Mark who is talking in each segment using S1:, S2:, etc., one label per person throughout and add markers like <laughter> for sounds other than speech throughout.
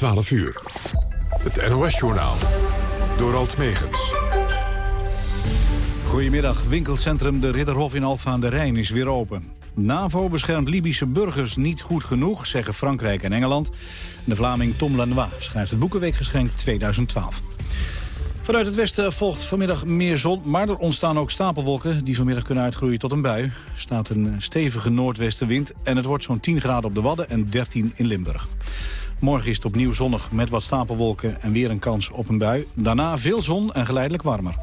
S1: 12 uur. Het NOS-journaal. Door Alt Megens.
S2: Goedemiddag. Winkelcentrum De Ridderhof in Alfa aan de Rijn is weer open. NAVO beschermt Libische burgers niet goed genoeg, zeggen Frankrijk en Engeland. De Vlaming Tom Lanois schrijft het Boekenweekgeschenk 2012. Vanuit het westen volgt vanmiddag meer zon, maar er ontstaan ook stapelwolken... die vanmiddag kunnen uitgroeien tot een bui. Er staat een stevige noordwestenwind en het wordt zo'n 10 graden op de Wadden en 13 in Limburg. Morgen is het opnieuw zonnig met wat stapelwolken en weer een kans op een bui. Daarna veel zon en geleidelijk warmer.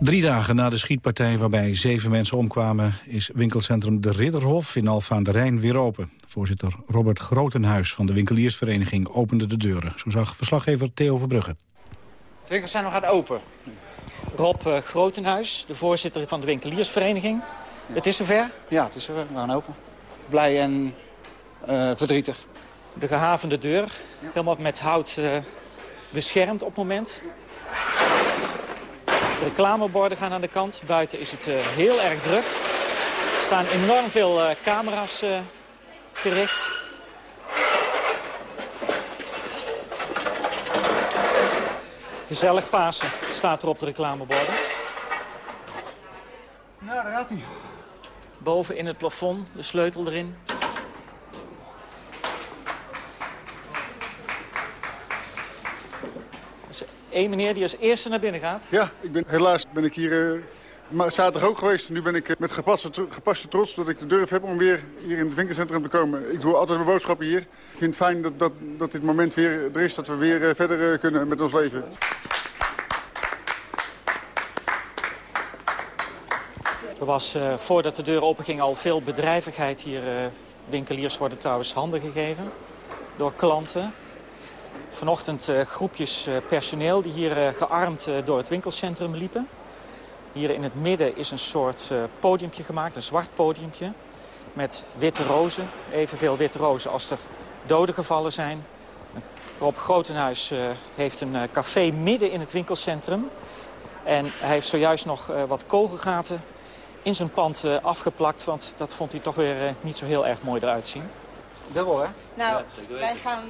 S2: Drie dagen na de schietpartij waarbij zeven mensen omkwamen... is winkelcentrum De Ridderhof in Alfa aan de Rijn weer open. Voorzitter Robert Grotenhuis van de winkeliersvereniging opende de deuren. Zo zag verslaggever Theo Verbrugge.
S3: Het winkelcentrum gaat open.
S4: Rob uh, Grotenhuis, de voorzitter van de winkeliersvereniging. Het is zover?
S3: Ja, het is zover. We gaan open. Blij en uh, verdrietig.
S4: De gehavende deur, helemaal met hout uh, beschermd op het moment. De reclameborden gaan aan de kant. Buiten is het uh, heel erg druk. Er staan enorm veel uh, camera's uh, gericht. Gezellig Pasen staat er op de reclameborden.
S3: Nou, daar gaat hij.
S4: Boven in het plafond, de sleutel erin. Eén meneer die als eerste naar binnen gaat.
S5: Ja, ik ben, helaas ben ik hier uh, zaterdag ook geweest. Nu ben ik uh, met gepaste, gepaste trots dat ik de durf heb om weer hier in het winkelcentrum te komen. Ik doe altijd mijn boodschappen hier. Ik vind het fijn dat, dat, dat dit moment weer er is, dat we weer uh, verder kunnen met ons leven.
S4: Er was voordat de deur openging al veel bedrijvigheid hier. winkeliers worden trouwens handen gegeven door klanten. Vanochtend uh, groepjes personeel die hier gearmd door het winkelcentrum liepen. Hier in het midden is een soort podiumpje gemaakt, een zwart podiumpje. Met witte rozen, evenveel witte rozen als er doden gevallen zijn. Rob Grotenhuis heeft een café midden in het winkelcentrum. En hij heeft zojuist nog wat kogelgaten in zijn pand afgeplakt. Want dat vond hij toch weer niet zo heel erg mooi eruit zien.
S3: Dubbel, hè?
S6: Nou, wij gaan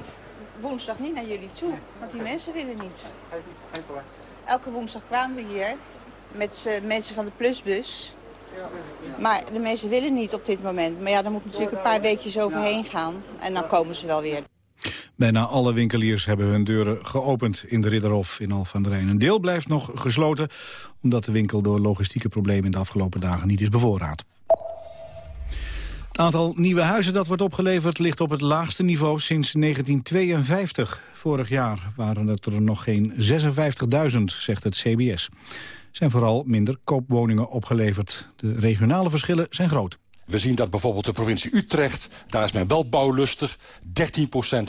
S6: woensdag niet naar jullie toe, want die mensen willen niet. Elke woensdag kwamen we hier met uh, mensen van de Plusbus. Maar de mensen willen niet op dit moment. Maar ja, daar moet natuurlijk een paar weekjes overheen gaan. En dan komen ze wel weer.
S2: Bijna alle winkeliers hebben hun deuren geopend in de Ridderhof in Alphen aan de Rijn. Een deel blijft nog gesloten, omdat de winkel door logistieke problemen in de afgelopen dagen niet is bevoorraad. Het aantal nieuwe huizen dat wordt opgeleverd ligt op het laagste niveau sinds 1952. Vorig jaar waren het er nog geen 56.000, zegt het CBS. Er zijn vooral minder koopwoningen opgeleverd. De regionale verschillen zijn groot.
S7: We zien dat bijvoorbeeld de provincie Utrecht, daar is men wel bouwlustig.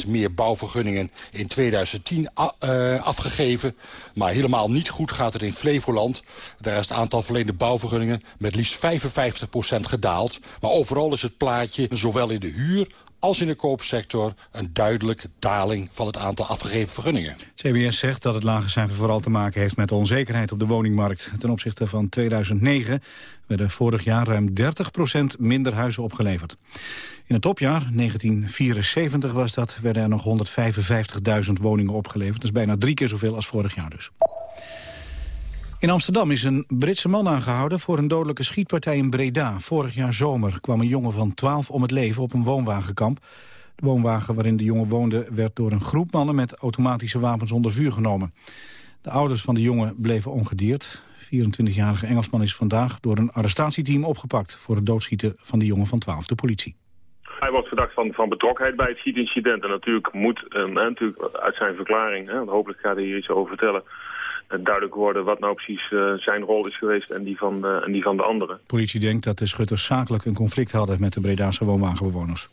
S7: 13% meer bouwvergunningen in 2010 uh, afgegeven. Maar helemaal niet goed gaat het in Flevoland. Daar is het aantal verleende bouwvergunningen met liefst 55% gedaald. Maar overal is het plaatje, zowel in de huur als in de koopsector een duidelijke daling van het aantal afgegeven vergunningen.
S2: CBS zegt dat het lage cijfer vooral te maken heeft met de onzekerheid op de woningmarkt. Ten opzichte van 2009 werden vorig jaar ruim 30% minder huizen opgeleverd. In het topjaar, 1974 was dat, werden er nog 155.000 woningen opgeleverd. Dat is bijna drie keer zoveel als vorig jaar dus. In Amsterdam is een Britse man aangehouden voor een dodelijke schietpartij in Breda. Vorig jaar zomer kwam een jongen van 12 om het leven op een woonwagenkamp. De woonwagen waarin de jongen woonde werd door een groep mannen met automatische wapens onder vuur genomen. De ouders van de jongen bleven ongedeerd. 24-jarige Engelsman is vandaag door een arrestatieteam opgepakt... voor het doodschieten van de jongen van 12, de politie.
S8: Hij wordt verdacht van, van betrokkenheid bij het schietincident. En natuurlijk moet eh, natuurlijk uit zijn verklaring, hè, hopelijk gaat hij hier iets over vertellen duidelijk worden wat nou precies uh, zijn rol is geweest en die, van, uh, en die van de anderen.
S2: De politie denkt dat de schutters zakelijk een conflict hadden met de Bredaanse woonwagenbewoners.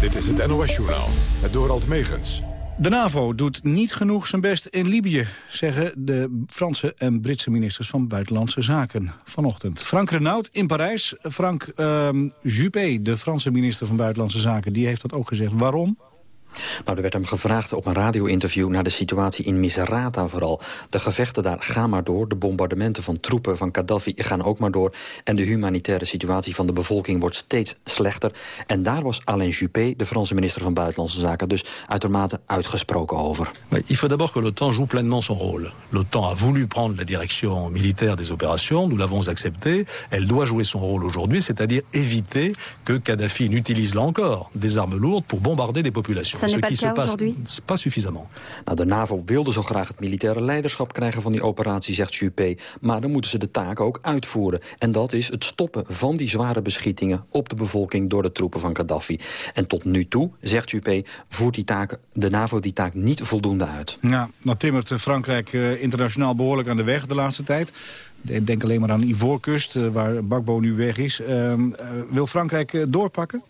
S1: Dit is het NOS-journaal, het Dorald Megens.
S2: De NAVO doet niet genoeg zijn best in Libië, zeggen de Franse en Britse ministers van Buitenlandse Zaken vanochtend. Frank Renaud in Parijs. Frank uh, Juppé, de Franse minister van Buitenlandse Zaken, die heeft dat ook gezegd. Waarom?
S9: Nou, er werd hem gevraagd op een radio-interview naar de situatie in Misrata vooral. De gevechten daar gaan maar door. De bombardementen van troepen van Gaddafi gaan ook maar door. En de humanitaire situatie van de bevolking wordt steeds slechter. En daar was Alain Juppé, de Franse minister van Buitenlandse Zaken... dus uitermate uitgesproken over.
S10: Il faut d'abord que l'OTAN joue pleinement son rôle. L'OTAN a voulu prendre la direction militaire des opérations. Nous l'avons accepté. Elle doit jouer son rôle aujourd'hui, c'est-à-dire éviter que Kadhafi n'utilise là encore des armes lourdes pour bombarder des populations.
S11: Ça n'est pas le cas aujourd'hui
S10: Pas suffisamment.
S9: Nou, de NAVO wilde zo graag het militaire leiderschap krijgen van die operatie, zegt Juppé. Maar dan moeten ze de taak ook uitvoeren. En dat is het stoppen van die zware beschietingen op de bevolking door de troepen van Gaddafi. En tot nu toe, zegt Juppé, voert die taak, de NAVO die taak niet voldoende uit.
S2: Ja, nou timmert Frankrijk uh, internationaal behoorlijk aan de weg de laatste tijd. Denk alleen maar aan Ivoorkust, uh, waar Bakbo nu weg is. Uh, wil Frankrijk doorpakken?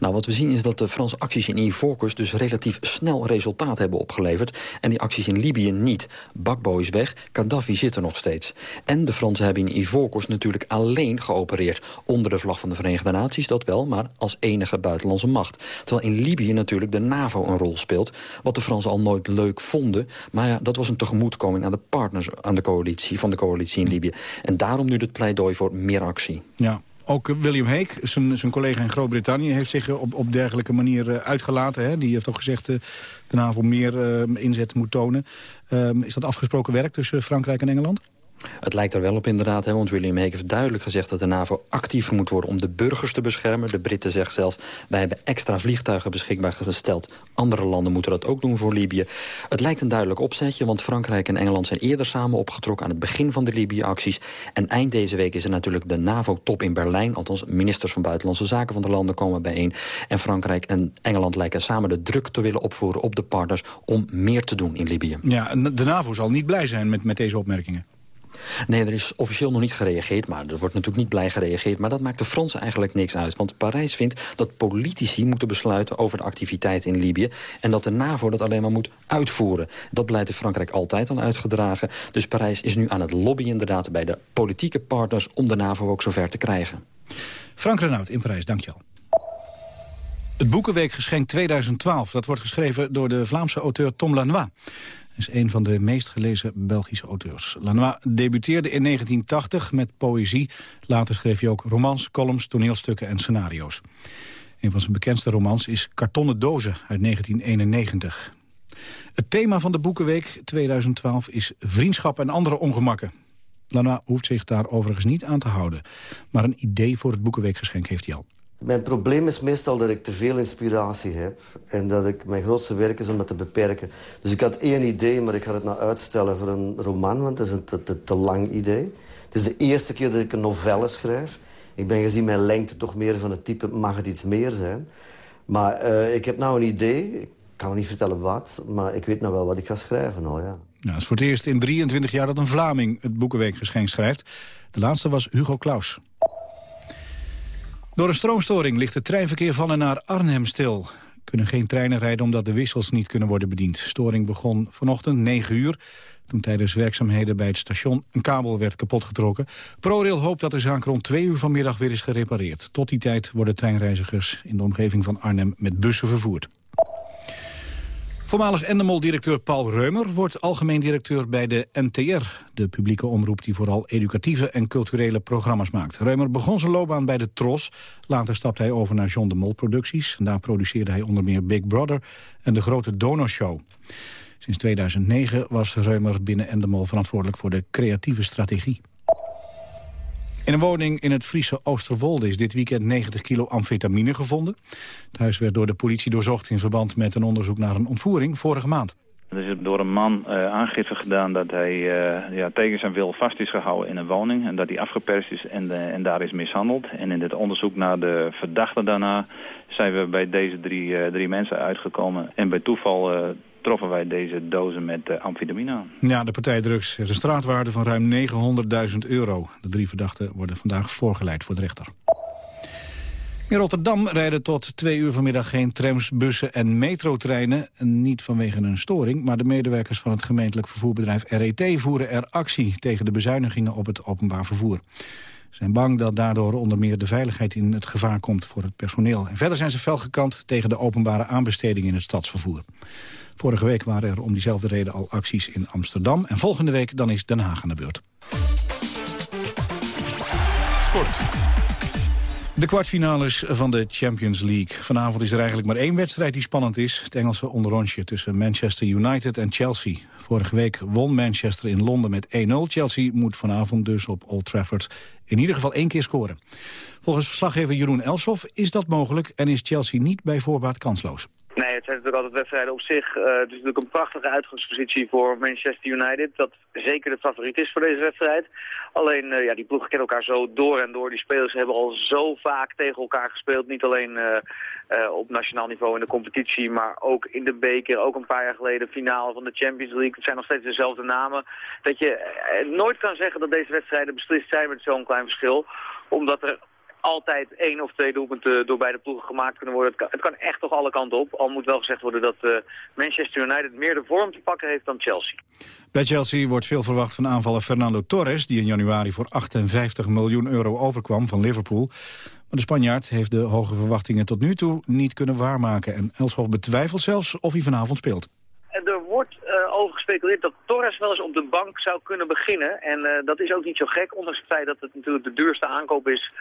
S9: Nou, wat we zien is dat de Franse acties in Ivoorkust dus relatief snel resultaat hebben opgeleverd. En die acties in Libië niet. Bakbo is weg, Gaddafi zit er nog steeds. En de Fransen hebben in Ivoorkust natuurlijk alleen geopereerd. Onder de vlag van de Verenigde Naties, dat wel, maar als enige buitenlandse macht. Terwijl in Libië natuurlijk de NAVO een rol speelt. Wat de Fransen al nooit leuk vonden. Maar ja, dat was een tegemoetkoming aan de partners aan de coalitie, van de coalitie in Libië. En daarom nu het pleidooi voor meer actie.
S2: Ja, ook William Hague, zijn, zijn collega in Groot-Brittannië... heeft zich op, op dergelijke manier uh, uitgelaten. Hè? Die heeft ook gezegd uh, de NAVO meer uh, inzet moet tonen. Um, is dat afgesproken werk tussen Frankrijk en Engeland?
S9: Het lijkt er wel op inderdaad, hè, want William Hague heeft duidelijk gezegd... dat de NAVO actiever moet worden om de burgers te beschermen. De Britten zeggen zelf, wij hebben extra vliegtuigen beschikbaar gesteld. Andere landen moeten dat ook doen voor Libië. Het lijkt een duidelijk opzetje, want Frankrijk en Engeland... zijn eerder samen opgetrokken aan het begin van de Libië-acties. En eind deze week is er natuurlijk de NAVO-top in Berlijn. Althans, ministers van Buitenlandse Zaken van de landen komen bijeen. En Frankrijk en Engeland lijken samen de druk te willen opvoeren op de partners... om meer te doen in Libië.
S2: Ja, de NAVO zal niet blij zijn met, met deze opmerkingen.
S9: Nee, er is officieel nog niet gereageerd, maar er wordt natuurlijk niet blij gereageerd. Maar dat maakt de Fransen eigenlijk niks uit. Want Parijs vindt dat politici moeten besluiten over de activiteiten in Libië. En dat de NAVO dat alleen maar moet uitvoeren. Dat beleid heeft Frankrijk altijd al uitgedragen. Dus Parijs is nu aan het lobbyen inderdaad bij de politieke partners... om de NAVO ook zover te krijgen.
S2: Frank Renaud in Parijs, dankjewel. Het Boekenweekgeschenk 2012, dat wordt geschreven door de Vlaamse auteur Tom Lanois is een van de meest gelezen Belgische auteurs. Lanois debuteerde in 1980 met poëzie. Later schreef hij ook romans, columns, toneelstukken en scenario's. Een van zijn bekendste romans is Kartonnen Dozen uit 1991. Het thema van de Boekenweek 2012 is vriendschap en andere ongemakken. Lanois hoeft zich daar overigens niet aan te houden. Maar een idee voor het Boekenweekgeschenk heeft hij al.
S12: Mijn probleem is meestal dat ik te veel inspiratie heb. En dat ik mijn grootste werk is om dat te beperken. Dus ik had één idee, maar ik ga het nou uitstellen voor een roman. Want het is een te, te, te lang idee. Het is de eerste keer dat ik een novelle schrijf. Ik ben gezien mijn lengte toch meer van het type... mag het iets meer zijn? Maar uh, ik heb nou een idee. Ik kan niet vertellen wat. Maar ik weet nou wel wat ik ga schrijven al, ja.
S2: Ja, het is voor het eerst in 23 jaar dat een Vlaming het Boekenweekgeschenk schrijft. De laatste was Hugo Claus. Door een stroomstoring ligt het treinverkeer van en naar Arnhem stil. Er kunnen geen treinen rijden omdat de wissels niet kunnen worden bediend. Storing begon vanochtend 9 uur, toen tijdens werkzaamheden bij het station een kabel werd kapotgetrokken. ProRail hoopt dat de zaak rond 2 uur vanmiddag weer is gerepareerd. Tot die tijd worden treinreizigers in de omgeving van Arnhem met bussen vervoerd. Voormalig Endemol-directeur Paul Reumer wordt algemeen directeur bij de NTR, de publieke omroep die vooral educatieve en culturele programma's maakt. Reumer begon zijn loopbaan bij de Tros, later stapte hij over naar John de Mol Producties. Daar produceerde hij onder meer Big Brother en de grote Dono Show. Sinds 2009 was Reumer binnen Endemol verantwoordelijk voor de creatieve strategie. In een woning in het Friese Oosterwolde is dit weekend 90 kilo amfetamine gevonden. Het huis werd door de politie doorzocht in verband met een onderzoek naar een ontvoering vorige maand.
S13: Er is door een man uh, aangifte gedaan dat hij uh, ja, tegen zijn wil vast is gehouden in een woning. En dat hij afgeperst is en, uh, en daar is mishandeld. En in dit onderzoek naar de verdachte daarna zijn we bij deze drie, drie mensen uitgekomen. En bij toeval troffen wij deze dozen met uh, amfetamine aan.
S2: Ja, de partij drugs heeft een straatwaarde van ruim 900.000 euro. De drie verdachten worden vandaag voorgeleid voor de rechter. In Rotterdam rijden tot twee uur vanmiddag geen trams, bussen en metrotreinen. Niet vanwege een storing, maar de medewerkers van het gemeentelijk vervoerbedrijf RET voeren er actie tegen de bezuinigingen op het openbaar vervoer. Ze zijn bang dat daardoor onder meer de veiligheid in het gevaar komt voor het personeel. En verder zijn ze fel gekant tegen de openbare aanbesteding in het stadsvervoer. Vorige week waren er om diezelfde reden al acties in Amsterdam. En volgende week dan is Den Haag aan de beurt.
S1: Sport.
S2: De kwartfinales van de Champions League. Vanavond is er eigenlijk maar één wedstrijd die spannend is. Het Engelse onderrondje tussen Manchester United en Chelsea. Vorige week won Manchester in Londen met 1-0. Chelsea moet vanavond dus op Old Trafford in ieder geval één keer scoren. Volgens verslaggever Jeroen Elsoff is dat mogelijk... en is Chelsea niet bij voorbaat kansloos.
S11: Nee, het zijn natuurlijk altijd wedstrijden op zich. Uh, het is natuurlijk een prachtige uitgangspositie voor Manchester United. Dat zeker de favoriet is voor deze wedstrijd. Alleen, uh, ja, die ploegen kennen elkaar zo door en door. Die spelers hebben al zo vaak tegen elkaar gespeeld. Niet alleen uh, op nationaal niveau in de competitie, maar ook in de beker. Ook een paar jaar geleden finale van de Champions League. Het zijn nog steeds dezelfde namen. Dat je nooit kan zeggen dat deze wedstrijden beslist zijn met zo'n klein verschil. Omdat er altijd één of twee doelpunten door beide ploegen gemaakt kunnen worden. Het kan, het kan echt toch alle kanten op. Al moet wel gezegd worden dat uh, Manchester United meer de vorm te pakken heeft dan Chelsea.
S2: Bij Chelsea wordt veel verwacht van aanvaller Fernando Torres... die in januari voor 58 miljoen euro overkwam van Liverpool. Maar de Spanjaard heeft de hoge verwachtingen tot nu toe niet kunnen waarmaken. En Elshoff betwijfelt zelfs of hij vanavond speelt.
S11: Er wordt uh, over gespeculeerd dat Torres wel eens op de bank zou kunnen beginnen. En uh, dat is ook niet zo gek, ondanks het feit dat het natuurlijk de duurste aankoop is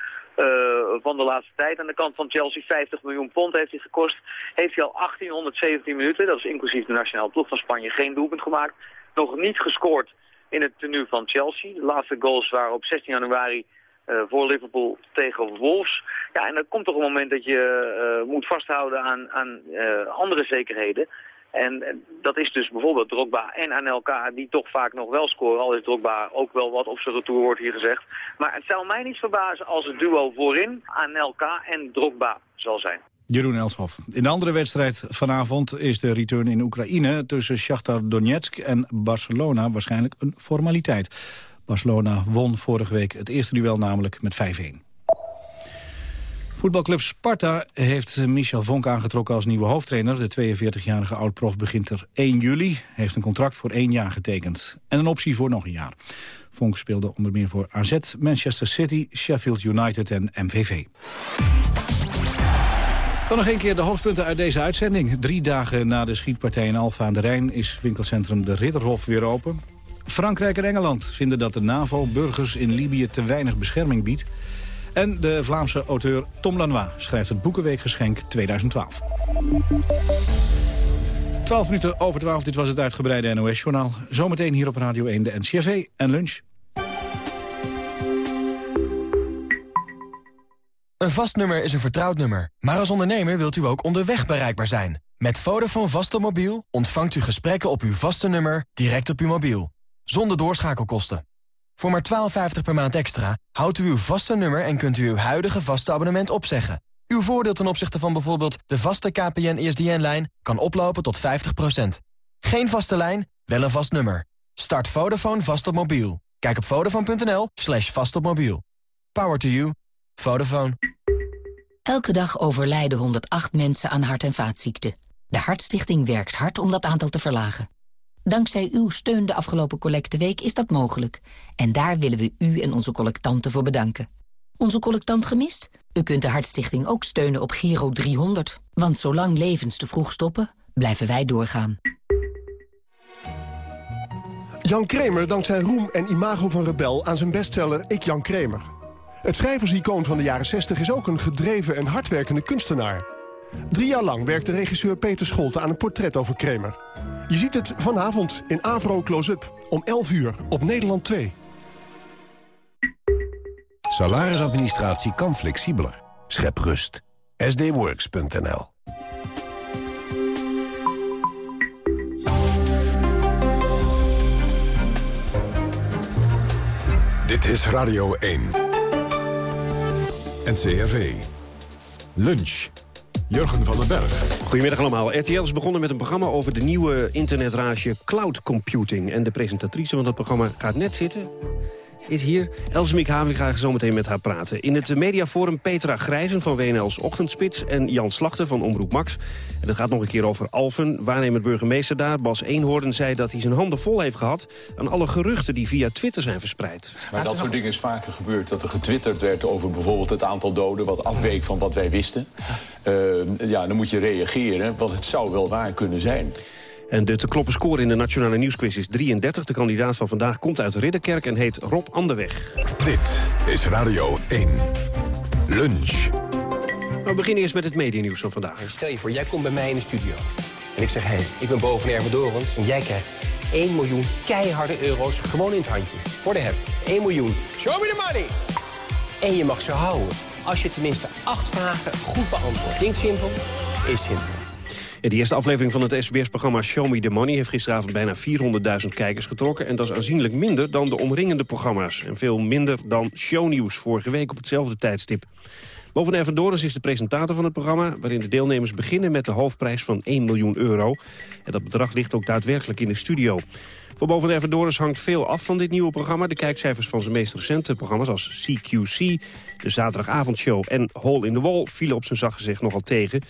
S11: van de laatste tijd. Aan de kant van Chelsea 50 miljoen pond heeft hij gekost. Heeft hij al 1817 minuten, dat is inclusief de nationale ploeg van Spanje, geen doelpunt gemaakt. Nog niet gescoord in het tenue van Chelsea. De laatste goals waren op 16 januari uh, voor Liverpool tegen Wolves. Ja, en er komt toch een moment dat je uh, moet vasthouden aan, aan andere zekerheden. En dat is dus bijvoorbeeld Drogba en Anelka die toch vaak nog wel scoren. Al is Drogba ook wel wat op zijn retour, wordt hier gezegd. Maar het zou mij niet verbazen als het duo voorin Anelka en Drogba zal zijn.
S2: Jeroen Elshoff. In de andere wedstrijd vanavond is de return in Oekraïne... tussen Shakhtar Donetsk en Barcelona waarschijnlijk een formaliteit. Barcelona won vorige week het eerste duel namelijk met 5-1. Voetbalclub Sparta heeft Michel Vonk aangetrokken als nieuwe hoofdtrainer. De 42-jarige oud-prof begint er 1 juli, heeft een contract voor één jaar getekend. En een optie voor nog een jaar. Vonk speelde onder meer voor AZ, Manchester City, Sheffield United en MVV. Dan nog een keer de hoofdpunten uit deze uitzending. Drie dagen na de schietpartij in Alfa aan de Rijn is winkelcentrum De Ridderhof weer open. Frankrijk en Engeland vinden dat de NAVO burgers in Libië te weinig bescherming biedt. En de Vlaamse auteur Tom Lanois schrijft het Boekenweekgeschenk 2012. 12 minuten over 12, dit was het uitgebreide NOS-journaal. Zometeen hier op Radio 1 de NCRV en lunch.
S14: Een vast nummer is een vertrouwd nummer. Maar als ondernemer wilt u ook onderweg bereikbaar zijn. Met Vodafone Vastomobiel ontvangt u gesprekken op uw vaste nummer direct op uw mobiel. Zonder doorschakelkosten. Voor maar 12,50 per maand extra houdt u uw vaste nummer en kunt u uw huidige vaste abonnement opzeggen. Uw voordeel ten opzichte van bijvoorbeeld de vaste KPN-ESDN-lijn kan oplopen tot 50%. Geen vaste lijn, wel een vast nummer. Start Vodafone vast op mobiel. Kijk op vodafone.nl slash vast op mobiel. Power to you. Vodafone.
S15: Elke dag overlijden 108 mensen aan hart- en vaatziekten. De Hartstichting werkt hard om dat aantal te verlagen. Dankzij uw steun de afgelopen collecteweek is dat mogelijk. En daar willen we u en onze collectanten voor bedanken. Onze collectant gemist? U kunt de Hartstichting ook steunen op Giro 300. Want zolang levens te vroeg stoppen, blijven wij doorgaan.
S16: Jan Kramer dankt zijn roem en imago van rebel aan zijn bestseller Ik Jan Kramer. Het schrijversicoon van de jaren 60 is ook een gedreven en hardwerkende kunstenaar. Drie jaar lang werkte regisseur Peter Scholte aan een portret over Kramer. Je ziet het vanavond in Avro Close-up om 11 uur op Nederland 2.
S17: Salarisadministratie kan flexibeler. Schep rust. sdworks.nl
S1: Dit is Radio 1. NCRV. Lunch. Jurgen van den Berg.
S18: Goedemiddag allemaal. RTL is begonnen met een programma over de nieuwe internetrage cloud computing. En de presentatrice van dat programma gaat net zitten. Is hier. Elsemiek Having ga zo meteen met haar praten. In het mediaforum Petra Grijzen van WNL's Ochtendspits... en Jan Slachter van Omroep Max. En het gaat nog een keer over Alphen. Waarnemend burgemeester daar, Bas Eenhoorn, zei dat hij zijn handen vol heeft gehad... aan alle geruchten die via Twitter zijn verspreid.
S19: Maar dat soort dingen is vaker gebeurd. Dat er getwitterd werd over bijvoorbeeld het aantal doden... wat afweek van wat wij wisten. Uh, ja, dan moet je reageren, want het zou wel waar kunnen zijn.
S18: En de te kloppen score in de Nationale Nieuwsquiz is 33. De kandidaat van vandaag komt uit Ridderkerk en heet Rob Anderweg.
S1: Dit is Radio 1. Lunch.
S18: We beginnen eerst met het medienieuws van vandaag.
S20: Stel je voor, jij komt bij mij in de studio. En ik zeg, hé, hey, ik ben boven Erwin Dorens en jij krijgt 1 miljoen keiharde euro's gewoon in het handje. Voor de heb. 1 miljoen. Show me the money! En je mag ze houden. Als je tenminste acht vragen goed beantwoordt. Klinkt simpel? Is simpel.
S18: De eerste aflevering van het SBS-programma Show Me The Money... heeft gisteravond bijna 400.000 kijkers getrokken. En dat is aanzienlijk minder dan de omringende programma's. En veel minder dan shownieuws vorige week op hetzelfde tijdstip. Boven Dorens is de presentator van het programma... waarin de deelnemers beginnen met de hoofdprijs van 1 miljoen euro. En dat bedrag ligt ook daadwerkelijk in de studio. Voor Boven Ervan Dorens hangt veel af van dit nieuwe programma. De kijkcijfers van zijn meest recente programma's als CQC... de zaterdagavondshow en Hole in the Wall vielen op zijn zacht gezegd nogal tegen...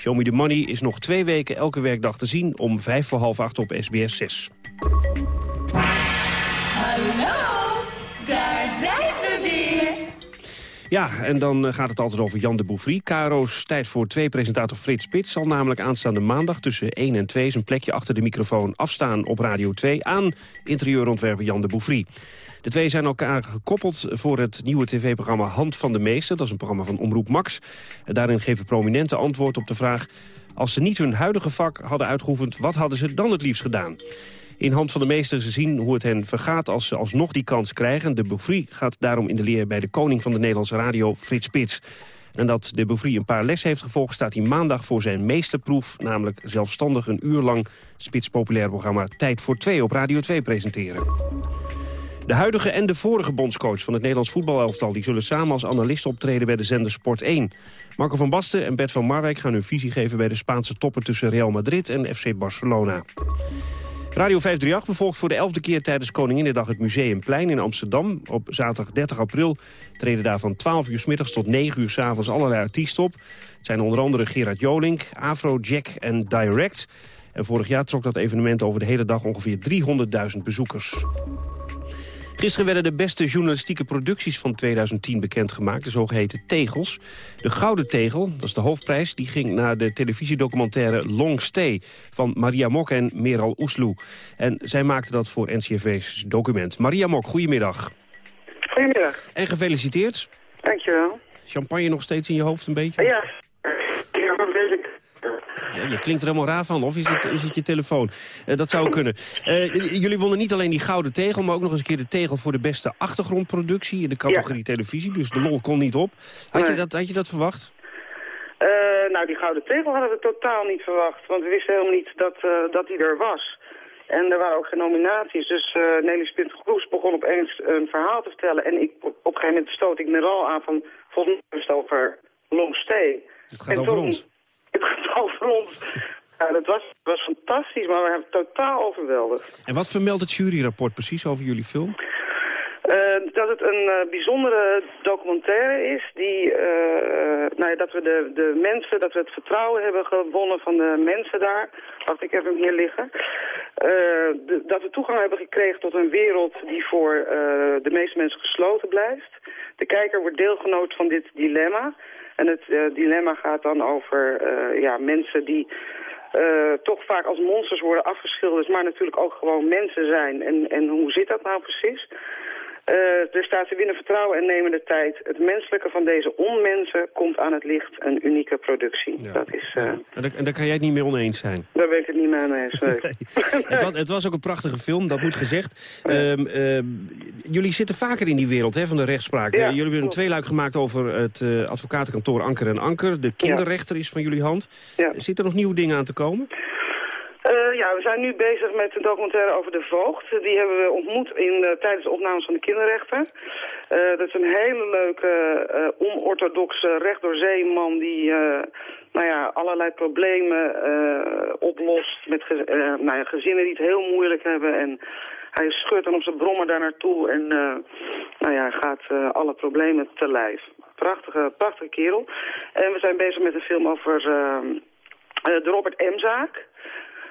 S18: Show Me The Money is nog twee weken elke werkdag te zien om vijf voor half acht op SBS 6.
S21: Hallo, daar zijn.
S18: Ja, en dan eh, gaat het altijd over Jan de Bouffry. Caro's tijd voor twee presentator Frits Spits zal namelijk aanstaande maandag tussen 1 en 2 zijn plekje achter de microfoon afstaan op Radio 2 aan interieurontwerper Jan de Bouffry. De twee zijn elkaar gekoppeld voor het nieuwe tv-programma Hand van de Meester. Dat is een programma van Omroep Max. Daarin geven prominente antwoord op de vraag... als ze niet hun huidige vak hadden uitgeoefend, wat hadden ze dan het liefst gedaan? In Hand van de Meester ze zien hoe het hen vergaat als ze alsnog die kans krijgen. De Bouffry gaat daarom in de leer bij de koning van de Nederlandse radio, Frits Spits. En dat de Bouffry een paar lessen heeft gevolgd... staat hij maandag voor zijn meesterproef... namelijk zelfstandig een uur lang spits populair programma Tijd voor Twee op Radio 2 presenteren. De huidige en de vorige bondscoach van het Nederlands voetbalelftal... die zullen samen als analisten optreden bij de zender Sport 1. Marco van Basten en Bert van Marwijk gaan hun visie geven... bij de Spaanse toppen tussen Real Madrid en FC Barcelona. Radio 538 bevolgt voor de elfde keer tijdens Koninginnedag het Museumplein in Amsterdam. Op zaterdag 30 april treden daar van 12 uur s middags tot 9 uur s avonds allerlei artiesten op. Het zijn onder andere Gerard Joling, Afro, Jack en Direct. En vorig jaar trok dat evenement over de hele dag ongeveer 300.000 bezoekers. Gisteren werden de beste journalistieke producties van 2010 bekendgemaakt, de zogeheten tegels. De Gouden Tegel, dat is de hoofdprijs, die ging naar de televisiedocumentaire Long Stay van Maria Mok en Meral Oesloe. En zij maakten dat voor NCRV's document. Maria Mok, goedemiddag.
S22: Goedemiddag.
S18: En gefeliciteerd.
S22: Dankjewel.
S18: Champagne nog steeds in je hoofd een beetje?
S22: Ja, ja weet ik.
S18: Ja, je klinkt er helemaal raar van, of is het, is het je telefoon? Uh, dat zou kunnen. Uh, jullie wonnen niet alleen die gouden tegel, maar ook nog eens een keer de tegel voor de beste achtergrondproductie in de categorie ja. televisie. Dus de lol kon niet op. Had,
S22: nee.
S18: je, dat, had je dat verwacht?
S22: Uh, nou, die gouden tegel hadden we totaal niet verwacht. Want we wisten helemaal niet dat, dat die er was. En er waren ook geen nominaties. Dus uh, Nelly Spint-Groes begon opeens een verhaal te vertellen. En ik, op een gegeven moment stoot ik me al aan van... volgens mij is het over.
S18: Het gaat
S22: en
S18: over
S22: toen,
S18: ons.
S22: Het gaat over ons. Ja, dat was, was fantastisch, maar we hebben totaal overweldigd.
S18: En wat vermeldt het juryrapport precies over jullie film?
S22: Uh, dat het een uh, bijzondere documentaire is, die, uh, nou ja, dat we de, de mensen, dat we het vertrouwen hebben gewonnen van de mensen daar. Wacht, ik heb hem hier liggen. De, dat we toegang hebben gekregen tot een wereld die voor de meeste mensen gesloten blijft. De kijker wordt deelgenoot van dit dilemma. En het dilemma gaat dan over ja, mensen die uh, toch vaak als monsters worden afgeschilderd, maar natuurlijk ook gewoon mensen zijn. En, en hoe zit dat nou precies? Uh, er staat ze winnen vertrouwen en nemen de tijd. Het menselijke van deze onmensen komt aan het licht. Een unieke productie.
S18: Ja.
S22: Dat is, uh,
S18: En, daar, en daar kan jij het niet mee oneens zijn?
S22: daar ben ik het niet mee oneens. Nee. <laughs>
S18: Het was, het was ook een prachtige film, dat moet gezegd. Um, um, jullie zitten vaker in die wereld hè, van de rechtspraak.
S22: Ja,
S18: jullie hebben een tweeluik gemaakt over het uh, advocatenkantoor Anker en Anker. De kinderrechter is van jullie hand.
S22: Ja.
S18: Zitten er nog nieuwe dingen aan te komen?
S22: We zijn nu bezig met een documentaire over de voogd. Die hebben we ontmoet in, uh, tijdens de opnames van de kinderrechter. Uh, dat is een hele leuke, onorthodoxe recht door zee man die nou ja, allerlei problemen oplost met nou ja, gezinnen die het heel moeilijk hebben. En hij scheurt dan op zijn brommer daar naartoe en nou ja, gaat alle problemen te lijf. Prachtige, prachtige kerel. En we zijn bezig met een film over de Robert M-zaak.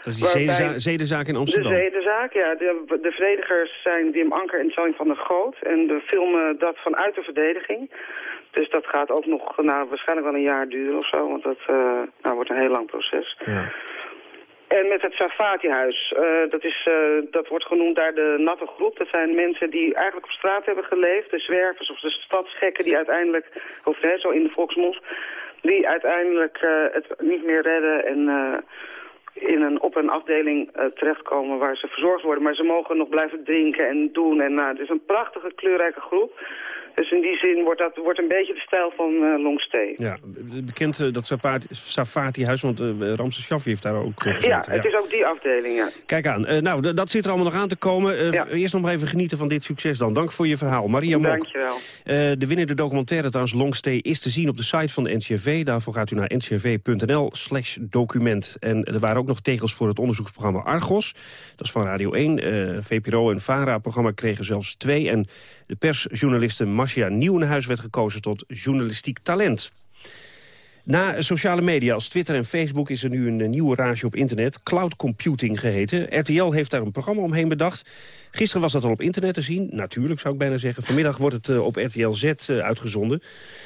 S18: Dat is die zedenzaak, zedenzaak in Amsterdam?
S22: De zedenzaak, ja. De, de verdedigers zijn Wim Anker en Salling van der Groot. En we filmen dat vanuit de verdediging. Dus dat gaat ook nog nou, waarschijnlijk wel een jaar duren of zo. Want dat uh, nou, wordt een heel lang proces. Ja. En met het Safati-huis, uh, dat, is, uh, dat wordt genoemd daar de natte groep. Dat zijn mensen die eigenlijk op straat hebben geleefd. De zwervers of de stadsgekken die uiteindelijk, of hè, zo in de volksmond... die uiteindelijk het niet meer redden en in een op- en afdeling uh, terechtkomen waar ze verzorgd worden. Maar ze mogen nog blijven drinken en doen. En, nou, het is een prachtige, kleurrijke groep. Dus in die zin wordt dat wordt een beetje de stijl van uh, Longstay.
S18: Ja, bekend uh, dat Safati-huis, want uh, Ramses Shaffi heeft daar ook gezeten.
S22: Ja, het is ook die afdeling, ja.
S18: Kijk aan. nou, dat zit er allemaal nog aan te komen. Ja. Eerst nog maar even genieten van dit succes dan. Dank voor je verhaal. Maria Mok.
S22: Dankjewel.
S18: de winnende documentaire trouwens Longstay is te zien op de site van de NCRV. Daarvoor gaat u naar ncrv.nl slash document. En er waren ook nog tegels voor het onderzoeksprogramma Argos. Dat is van Radio 1. VPRO en VARA-programma kregen zelfs twee. En de persjournaliste Marcia Nieuwenhuis werd gekozen tot journalistiek talent. Na sociale media als Twitter en Facebook is er nu een nieuwe rage op internet. Cloud computing geheten. RTL heeft daar een programma omheen bedacht. Gisteren was dat al op internet te zien. Natuurlijk zou ik bijna zeggen. Vanmiddag wordt het uh, op RTL Z uh, uitgezonden.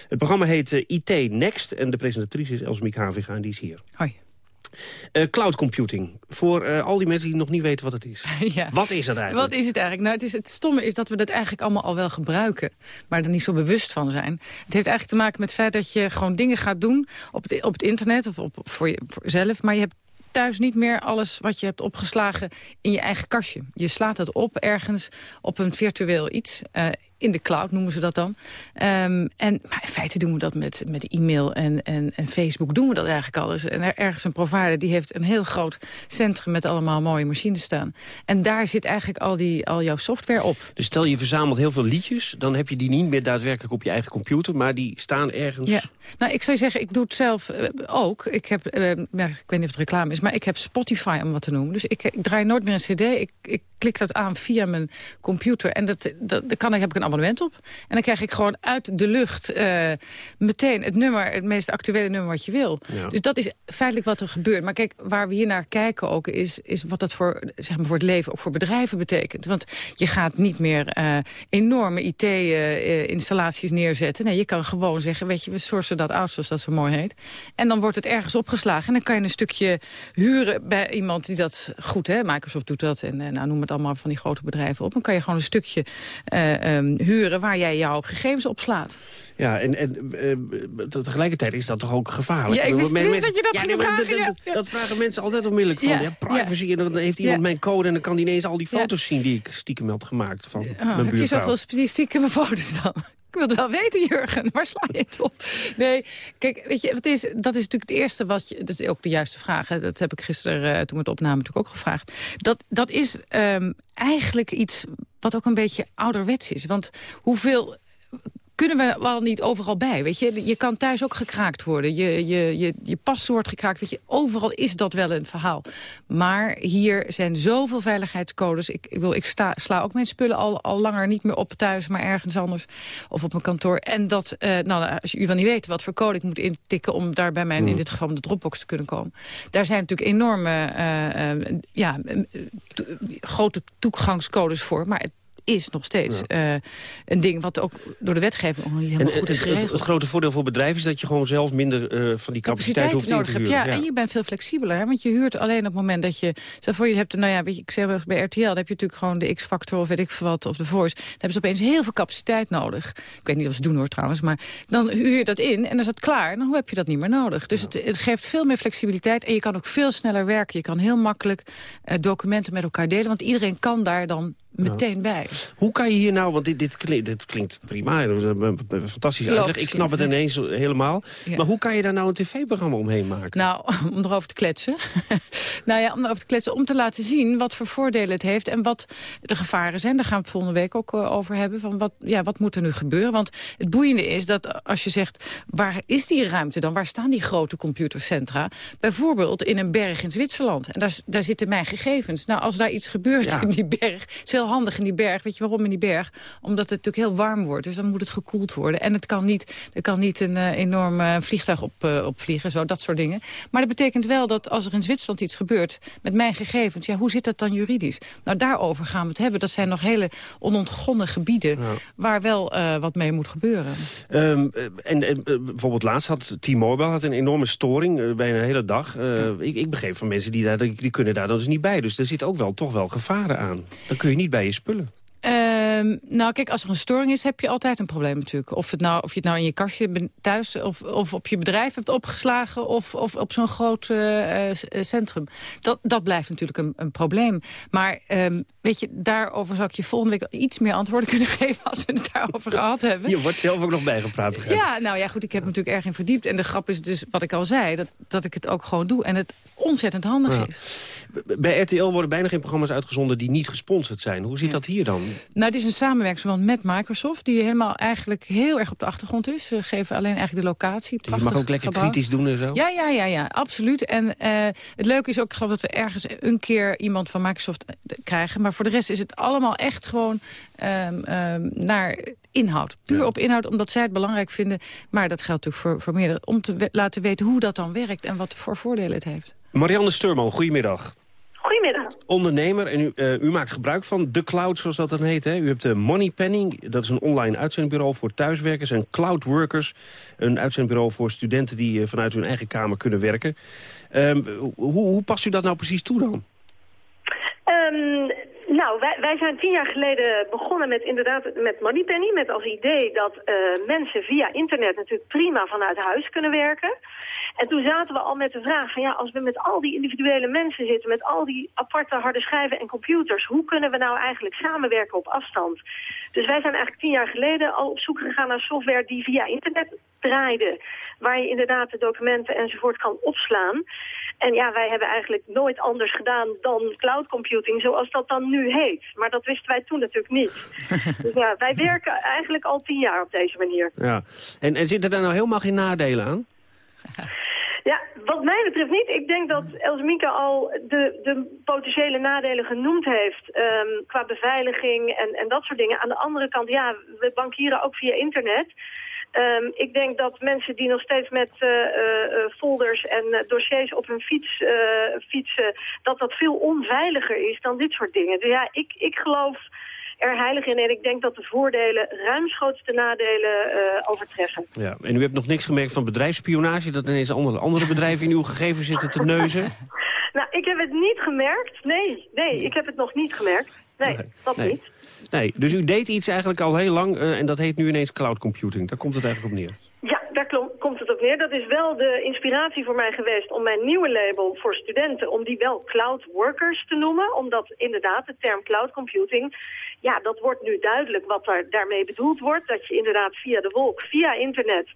S18: Het programma heet IT Next. En de presentatrice is Elsmiek Haviga en die is hier.
S23: Hoi.
S18: Uh, cloud computing. Voor uh, al die mensen die nog niet weten wat het is. <laughs>
S23: ja.
S18: Wat is het eigenlijk?
S23: Wat is het eigenlijk? Nou, het, is, het stomme is dat we dat eigenlijk allemaal al wel gebruiken. Maar er niet zo bewust van zijn. Het heeft eigenlijk te maken met het feit dat je gewoon dingen gaat doen op het, op het internet of op, voor, je, voor jezelf. Maar je hebt thuis niet meer alles wat je hebt opgeslagen in je eigen kastje. Je slaat het op ergens op een virtueel iets. Uh, in de cloud noemen ze dat dan. Um, en, maar in feite doen we dat met, met e-mail en, en, en Facebook doen we dat eigenlijk alles. En ergens een provider die heeft een heel groot centrum met allemaal mooie machines staan. En daar zit eigenlijk al, die, al jouw software op.
S18: Dus stel je verzamelt heel veel liedjes, dan heb je die niet meer daadwerkelijk op je eigen computer, maar die staan ergens...
S23: Ja. Nou, ik zou zeggen, ik doe het zelf uh, ook. Ik heb, uh, ik weet niet of het reclame is, maar ik heb Spotify om wat te noemen. Dus ik, ik draai nooit meer een cd. Ik, ik klik dat aan via mijn computer en dat, dat, dat kan, heb ik een abonnement op. En dan krijg ik gewoon uit de lucht uh, meteen het nummer, het meest actuele nummer wat je wil. Ja. Dus dat is feitelijk wat er gebeurt. Maar kijk, waar we hier naar kijken ook, is, is wat dat voor, zeg maar, voor het leven, ook voor bedrijven betekent. Want je gaat niet meer uh, enorme IT-installaties uh, neerzetten. Nee, je kan gewoon zeggen, weet je, we sourcen dat out, zoals dat zo mooi heet. En dan wordt het ergens opgeslagen. En dan kan je een stukje huren bij iemand die dat goed, hè, Microsoft doet dat. En nou, noem het allemaal van die grote bedrijven op. Dan kan je gewoon een stukje um, huren waar jij jouw gegevens op slaat.
S18: Ja, en, en uh, tegelijkertijd is dat toch ook gevaarlijk?
S23: Ja, ik wist,
S18: mensen,
S23: dat je dat
S18: ja,
S23: nee, vragen,
S18: dat,
S23: ja,
S18: ja. dat, vragen mensen altijd onmiddellijk van. Ja, privacy, en dan heeft iemand mijn code... en dan kan die ineens al die foto's zien die ik stiekem had gemaakt van mijn buurvrouw.
S23: Heb je zoveel stiekem foto's dan? <laughs> Ik wil het wel weten, Jurgen. Waar sla je het op? Nee, kijk, weet je, wat is, dat is natuurlijk het eerste wat je... Dat is ook de juiste vraag. Hè. Dat heb ik gisteren, uh, toen we het opnamen, natuurlijk ook gevraagd. Dat, dat is um, eigenlijk iets wat ook een beetje ouderwets is. Want hoeveel kunnen we wel niet overal bij. Weet je? je kan thuis ook gekraakt worden. Je, je, je, je paswoord gekraakt. Weet je? Overal is dat wel een verhaal. Maar hier zijn zoveel veiligheidscodes. Ik, ik, wil, ik sta, sla ook mijn spullen al, al langer niet meer op thuis... maar ergens anders of op mijn kantoor. En dat, uh, nou, als u van niet weet wat voor code ik moet intikken... om daar bij mijn, in dit geval de Dropbox te kunnen komen. Daar zijn natuurlijk enorme uh, uh, ja, grote toegangscodes voor. Maar het is nog steeds ja. uh, een ding wat ook door de wetgeving nog niet helemaal
S18: en,
S23: goed is geregeld.
S18: Het, het, grote voordeel voor bedrijven is dat je gewoon zelf minder uh, van die capaciteit, hoeft in te huren.
S23: Ja, ja, en je bent veel flexibeler. Hè? Want je huurt alleen op het moment dat je... Stel voor je hebt, nou ja, weet je, ik zeg bij RTL... dan heb je natuurlijk gewoon de X-Factor of weet ik veel wat, of de Voice. Dan hebben ze opeens heel veel capaciteit nodig. Ik weet niet of ze doen hoor trouwens, maar dan huur je dat in en dan is dat klaar. En dan heb je dat niet meer nodig. Dus ja. het, het, geeft veel meer flexibiliteit en je kan ook veel sneller werken. Je kan heel makkelijk uh, documenten met elkaar delen, want iedereen kan daar dan meteen bij.
S18: Hoe kan je hier nou, want dit, dit, klinkt, dit klinkt prima, fantastisch uitleg. Ik snap het ineens helemaal.
S23: Ja.
S18: Maar hoe kan je daar nou een tv-programma omheen maken?
S23: Nou, <laughs> om erover te kletsen. <laughs> nou ja, om erover te kletsen, om te laten zien wat voor voordelen het heeft... en wat de gevaren zijn. Daar gaan we het volgende week ook eh, over hebben. Van wat, ja, wat moet er nu gebeuren? Want het boeiende is dat als je zegt... waar is die ruimte dan? Waar staan die grote computercentra? Bijvoorbeeld in een berg in Zwitserland. En daar, daar zitten mijn gegevens. Nou, als daar iets gebeurt
S18: Ja.
S23: in die berg... is heel handig in die berg. Weet je waarom in die berg? Omdat het natuurlijk heel warm wordt. Dus dan moet het gekoeld worden. En het kan niet, er kan niet een eh, enorm eh, vliegtuig op, eh, opvliegen. Zo, dat soort dingen. Maar dat betekent wel dat als er in Zwitserland iets gebeurt... met mijn gegevens, ja, hoe zit dat dan juridisch? Nou, daarover gaan we het hebben. Dat zijn nog hele onontgonnen gebieden... waar wel wat mee moet gebeuren.
S18: Ehm, eh, en, en, bijvoorbeeld laatst had T-Mobile had een enorme storing bij een hele dag. Ik, ik begreep van mensen die, daar, die die kunnen daar dan dus niet bij. Dus er zit ook wel toch wel gevaren aan. Dan kun je niet bij je spullen.
S23: Ehm, nou, kijk, als er een storing is, heb je altijd een probleem natuurlijk. Of, het nou, of je het nou in je kastje thuis of, of op je bedrijf hebt opgeslagen... of, of op zo'n groot eh, eh, centrum. Dat, dat blijft natuurlijk een, een probleem. Maar ehm, weet je, daarover zal ik je volgende week iets meer antwoorden <laughs> kunnen geven... als we het daarover gehad hebben.
S18: Je wordt zelf ook nog bijgepraat.
S23: Ja, nou ja, goed, ik heb me natuurlijk erg in verdiept. En de grap is dus, wat ik al zei, dat, dat ik het ook gewoon doe. En het ontzettend handig
S18: Ja.
S23: is.
S18: Bij RTL worden bijna geen programma's uitgezonden die niet gesponsord zijn. Hoe zit dat hier dan?
S23: Nou, het is een samenwerkingsverband met Microsoft... die helemaal eigenlijk heel erg op de achtergrond is. Ze geven alleen eigenlijk de locatie.
S18: Je mag ook lekker
S23: gebouw.
S18: kritisch doen en zo?
S23: Ja, ja, ja, ja, absoluut. En eh, het leuke is ook, ik geloof dat we ergens een keer iemand van Microsoft eh, krijgen. Maar voor de rest is het allemaal echt gewoon ehm, ehm, naar inhoud. Puur op inhoud, omdat zij het belangrijk vinden. Maar dat geldt natuurlijk voor, voor meerdere. Om te we- laten weten hoe dat dan werkt en wat voor voordelen het heeft.
S18: Marianne Sturman, goedemiddag.
S24: Goedemiddag.
S18: Ondernemer en u, eh, u maakt gebruik van de cloud, zoals dat dan heet. Hè? U hebt de Money Penning, dat is een online uitzendbureau voor thuiswerkers... en Cloud Workers, een uitzendbureau voor studenten... die eh, vanuit hun eigen kamer kunnen werken. Ehm, hoe, hoe past u dat nou precies toe dan?
S24: Ehm, nou, wij, wij zijn tien jaar geleden begonnen met inderdaad met Moneypenny. Met als idee dat eh, mensen via internet natuurlijk prima vanuit huis kunnen werken. En toen zaten we al met de vraag van ja, als we met al die individuele mensen zitten... met al die aparte harde schijven en computers... hoe kunnen we nou eigenlijk samenwerken op afstand? Dus wij zijn eigenlijk tien jaar geleden al op zoek gegaan naar software... die via internet draaide. Waar je inderdaad de documenten enzovoort kan opslaan. En ja, wij hebben eigenlijk nooit anders gedaan dan cloud computing... zoals dat dan nu heet. Maar dat wisten wij toen natuurlijk niet. <laughs> dus ja, wij werken eigenlijk al tien jaar op deze manier.
S18: Ja. En, en zitten daar nou helemaal geen nadelen aan? <laughs>
S24: Ja, wat mij betreft niet. Ik denk dat Elsemieke al de, de potentiële nadelen genoemd heeft... ehm, qua beveiliging en, en dat soort dingen. Aan de andere kant, ja, we bankieren ook via internet... Ehm, ik denk dat mensen die nog steeds met eh, eh, eh, folders en dossiers op hun fiets fietsen... dat dat veel onveiliger is dan dit soort dingen. Dus ja, ik, ik geloof er heilig in en ik denk dat de voordelen ruimschoots de nadelen eh, overtreffen.
S18: Ja. En u hebt nog niks gemerkt van bedrijfsspionage... dat ineens andere, andere bedrijven in uw gegevens zitten te neuzen? <laughs>
S24: Nou, ik heb het niet gemerkt. Nee, nee, ik heb het nog niet gemerkt. Nee, dat
S18: Nee.
S24: niet.
S18: Nee, dus u deed iets eigenlijk al heel lang... eh, en dat heet nu ineens cloud computing. Daar komt het eigenlijk op neer.
S24: Ja, daar komt het op neer. Dat is wel de inspiratie voor mij geweest om mijn nieuwe label voor studenten... om die wel cloud workers te noemen. Omdat inderdaad de term cloud computing... ja, dat wordt nu duidelijk wat daar, daarmee bedoeld wordt. Dat je inderdaad via de wolk, via internet...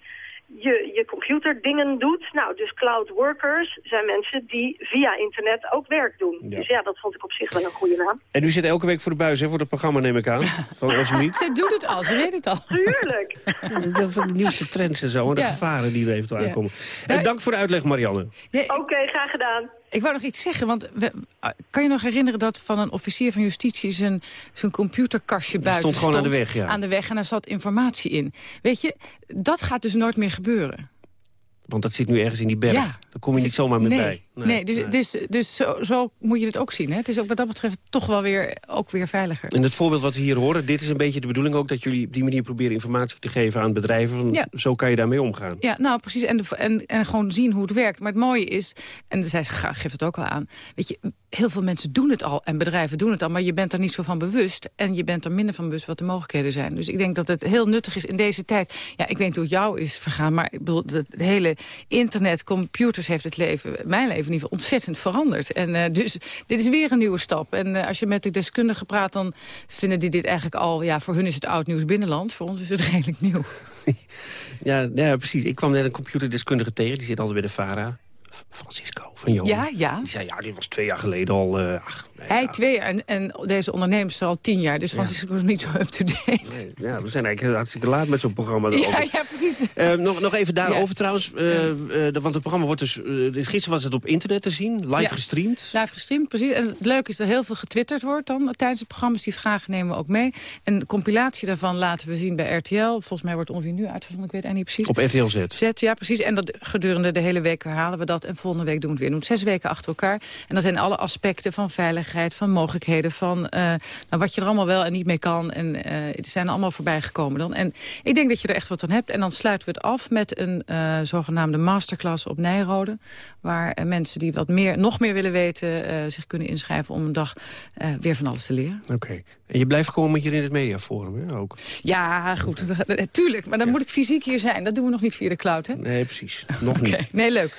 S24: Je, je computerdingen doet. Nou, dus cloud workers zijn mensen die via internet ook werk doen.
S18: Ja.
S24: Dus ja, dat vond ik op zich wel een goede naam.
S18: En u zit elke week voor de buis, hè, voor het programma neem ik aan. <laughs> Van.
S23: Ze doet het al, ze weet het al.
S24: Tuurlijk. <laughs>
S18: Van de nieuwste trends en zo. En de
S23: Ja.
S18: gevaren die er eventueel
S23: Ja.
S18: aankomen. En dank voor de uitleg, Marianne.
S24: Oké, graag gedaan.
S23: Ik wou nog iets zeggen, want we, ah, kan je nog herinneren dat van een officier van justitie zijn, zijn computerkastje buiten
S18: stond gewoon aan de weg, ja.
S23: Aan de weg en daar zat informatie in. Weet je, dat gaat dus nooit meer gebeuren.
S18: Want dat zit nu ergens in die berg.
S23: Ja.
S18: Daar kom je niet zomaar mee
S23: nee,
S18: bij.
S23: Nee, dus, dus, dus zo, zo moet je het ook zien. Hè? Het is ook wat dat betreft toch wel weer, ook weer veiliger.
S18: En het voorbeeld wat we hier horen, dit is een beetje de bedoeling ook... dat jullie op die manier proberen informatie te geven aan bedrijven. Van,
S23: Ja.
S18: Zo kan je daarmee omgaan.
S23: Ja, nou precies. En, de, en, en gewoon zien hoe het werkt. Maar het mooie is, en zij geeft het ook wel aan... weet je, heel veel mensen doen het al en bedrijven doen het al... maar je bent er niet zo van bewust en je bent er minder van bewust... wat de mogelijkheden zijn. Dus ik denk dat het heel nuttig is in deze tijd. Ja, ik weet niet hoe het jou is vergaan, maar ik bedoel, het hele internet, computers heeft het leven, mijn leven geval ontzettend veranderd. En uh, dus dit is weer een nieuwe stap. En uh, als je met de deskundigen praat, dan vinden die dit eigenlijk al... ja, voor hun is het oud nieuws binnenland. Voor ons is het <laughs> redelijk nieuw.
S18: ja, ja, precies. Ik kwam net een computerdeskundige tegen. Die zit altijd bij de VARA. Francisco van Johan.
S23: Ja, ja.
S18: Die zei, ja, dit was twee jaar geleden al... Uh, ach,
S23: nee, Hij
S18: ja.
S23: twee jaar en, en deze ondernemer is al tien jaar. Dus Francisco is niet zo up-to-date.
S18: Nee, ja, we zijn eigenlijk hartstikke laat met zo'n programma.
S23: Ja, ja, precies.
S18: Uh, nog, nog even daarover trouwens. Uh, de, want het programma wordt dus... dus gisteren was het op internet te zien. Live gestreamd.
S23: Live gestreamd, precies. En het leuke is dat heel veel getwitterd wordt dan tijdens het programma. Die vragen nemen we ook mee. En de compilatie daarvan laten we zien bij RTL. Volgens mij wordt ongeveer nu uitgezonden. Ik weet het niet precies.
S18: Op RTL Z.
S23: Z, ja, precies. En dat gedurende de hele week herhalen we dat. En volgende week doen we het weer. Doen zes weken achter elkaar. En dan zijn alle aspecten van veiligheid, van mogelijkheden... van uh, nou, wat je er allemaal wel en niet mee kan. En uh, die zijn allemaal voorbij gekomen dan. En ik denk dat je er echt wat aan hebt. En dan sluiten we het af met een uh, zogenaamde masterclass op Nijrode. Waar mensen die wat meer, nog meer willen weten... zich kunnen inschrijven om een dag weer van alles te leren.
S18: Oké. Okay. En je blijft komen hier in het mediaforum, hè, ook?
S23: Ja, goed. <laughs> Tuurlijk. Maar dan ja. moet ik fysiek hier zijn. Dat doen we nog niet via de cloud, hè?
S18: Nee, precies. Nog okay. niet.
S23: Nee, leuk.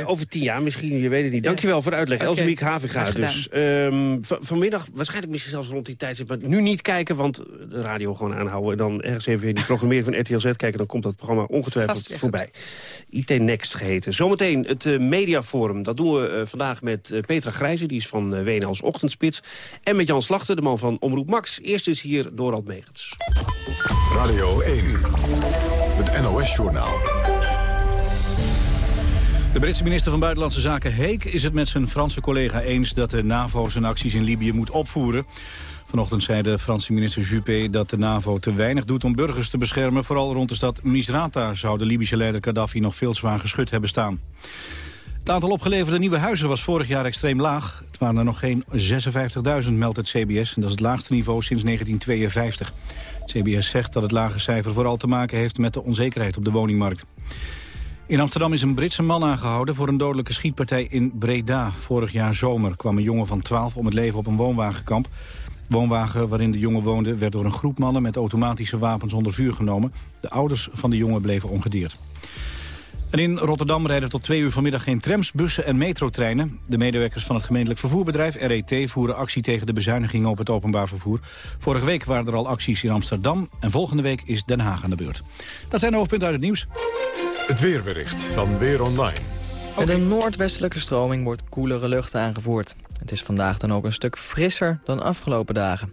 S18: Uh, over tien jaar misschien, je weet het niet. Dankjewel ja. voor de uitleg. Okay. Elsemiek Haviga dus. Um, vanmiddag, waarschijnlijk misschien zelfs rond die tijd... maar nu niet kijken, want de radio gewoon aanhouden... en dan ergens even in die programmering van RTL Z kijken... dan komt dat programma ongetwijfeld Vast, voorbij. IT Next geheten. Zometeen het uh, mediaforum. Dat doen we uh, vandaag met uh, Petra Grijze, die is van uh, Wenen als ochtendspits. En met Jan Slachter, de man van Omroep Max. Eerst is hier Dorald Megens.
S1: Radio 1, het NOS-journaal.
S2: De Britse minister van Buitenlandse Zaken Heek is het met zijn Franse collega eens dat de NAVO zijn acties in Libië moet opvoeren. Vanochtend zei de Franse minister Juppé dat de NAVO te weinig doet om burgers te beschermen. Vooral rond de stad Misrata zou de Libische leider Gaddafi nog veel zwaar geschud hebben staan. Het aantal opgeleverde nieuwe huizen was vorig jaar extreem laag. Het waren er nog geen 56.000, meldt het CBS. En dat is het laagste niveau sinds 1952. Het CBS zegt dat het lage cijfer vooral te maken heeft met de onzekerheid op de woningmarkt. In Amsterdam is een Britse man aangehouden voor een dodelijke schietpartij in Breda. Vorig jaar zomer kwam een jongen van 12 om het leven op een woonwagenkamp. De woonwagen waarin de jongen woonde werd door een groep mannen met automatische wapens onder vuur genomen. De ouders van de jongen bleven ongedeerd. En in Rotterdam rijden tot twee uur vanmiddag geen trams, bussen en metrotreinen. De medewerkers van het gemeentelijk vervoerbedrijf RET voeren actie tegen de bezuinigingen op het openbaar vervoer. Vorige week waren er al acties in Amsterdam en volgende week is Den Haag aan de beurt. Dat zijn de hoofdpunten uit het nieuws.
S1: Het weerbericht van Weer Online.
S25: Met een noordwestelijke stroming wordt koelere lucht aangevoerd. Het is vandaag dan ook een stuk frisser dan afgelopen dagen.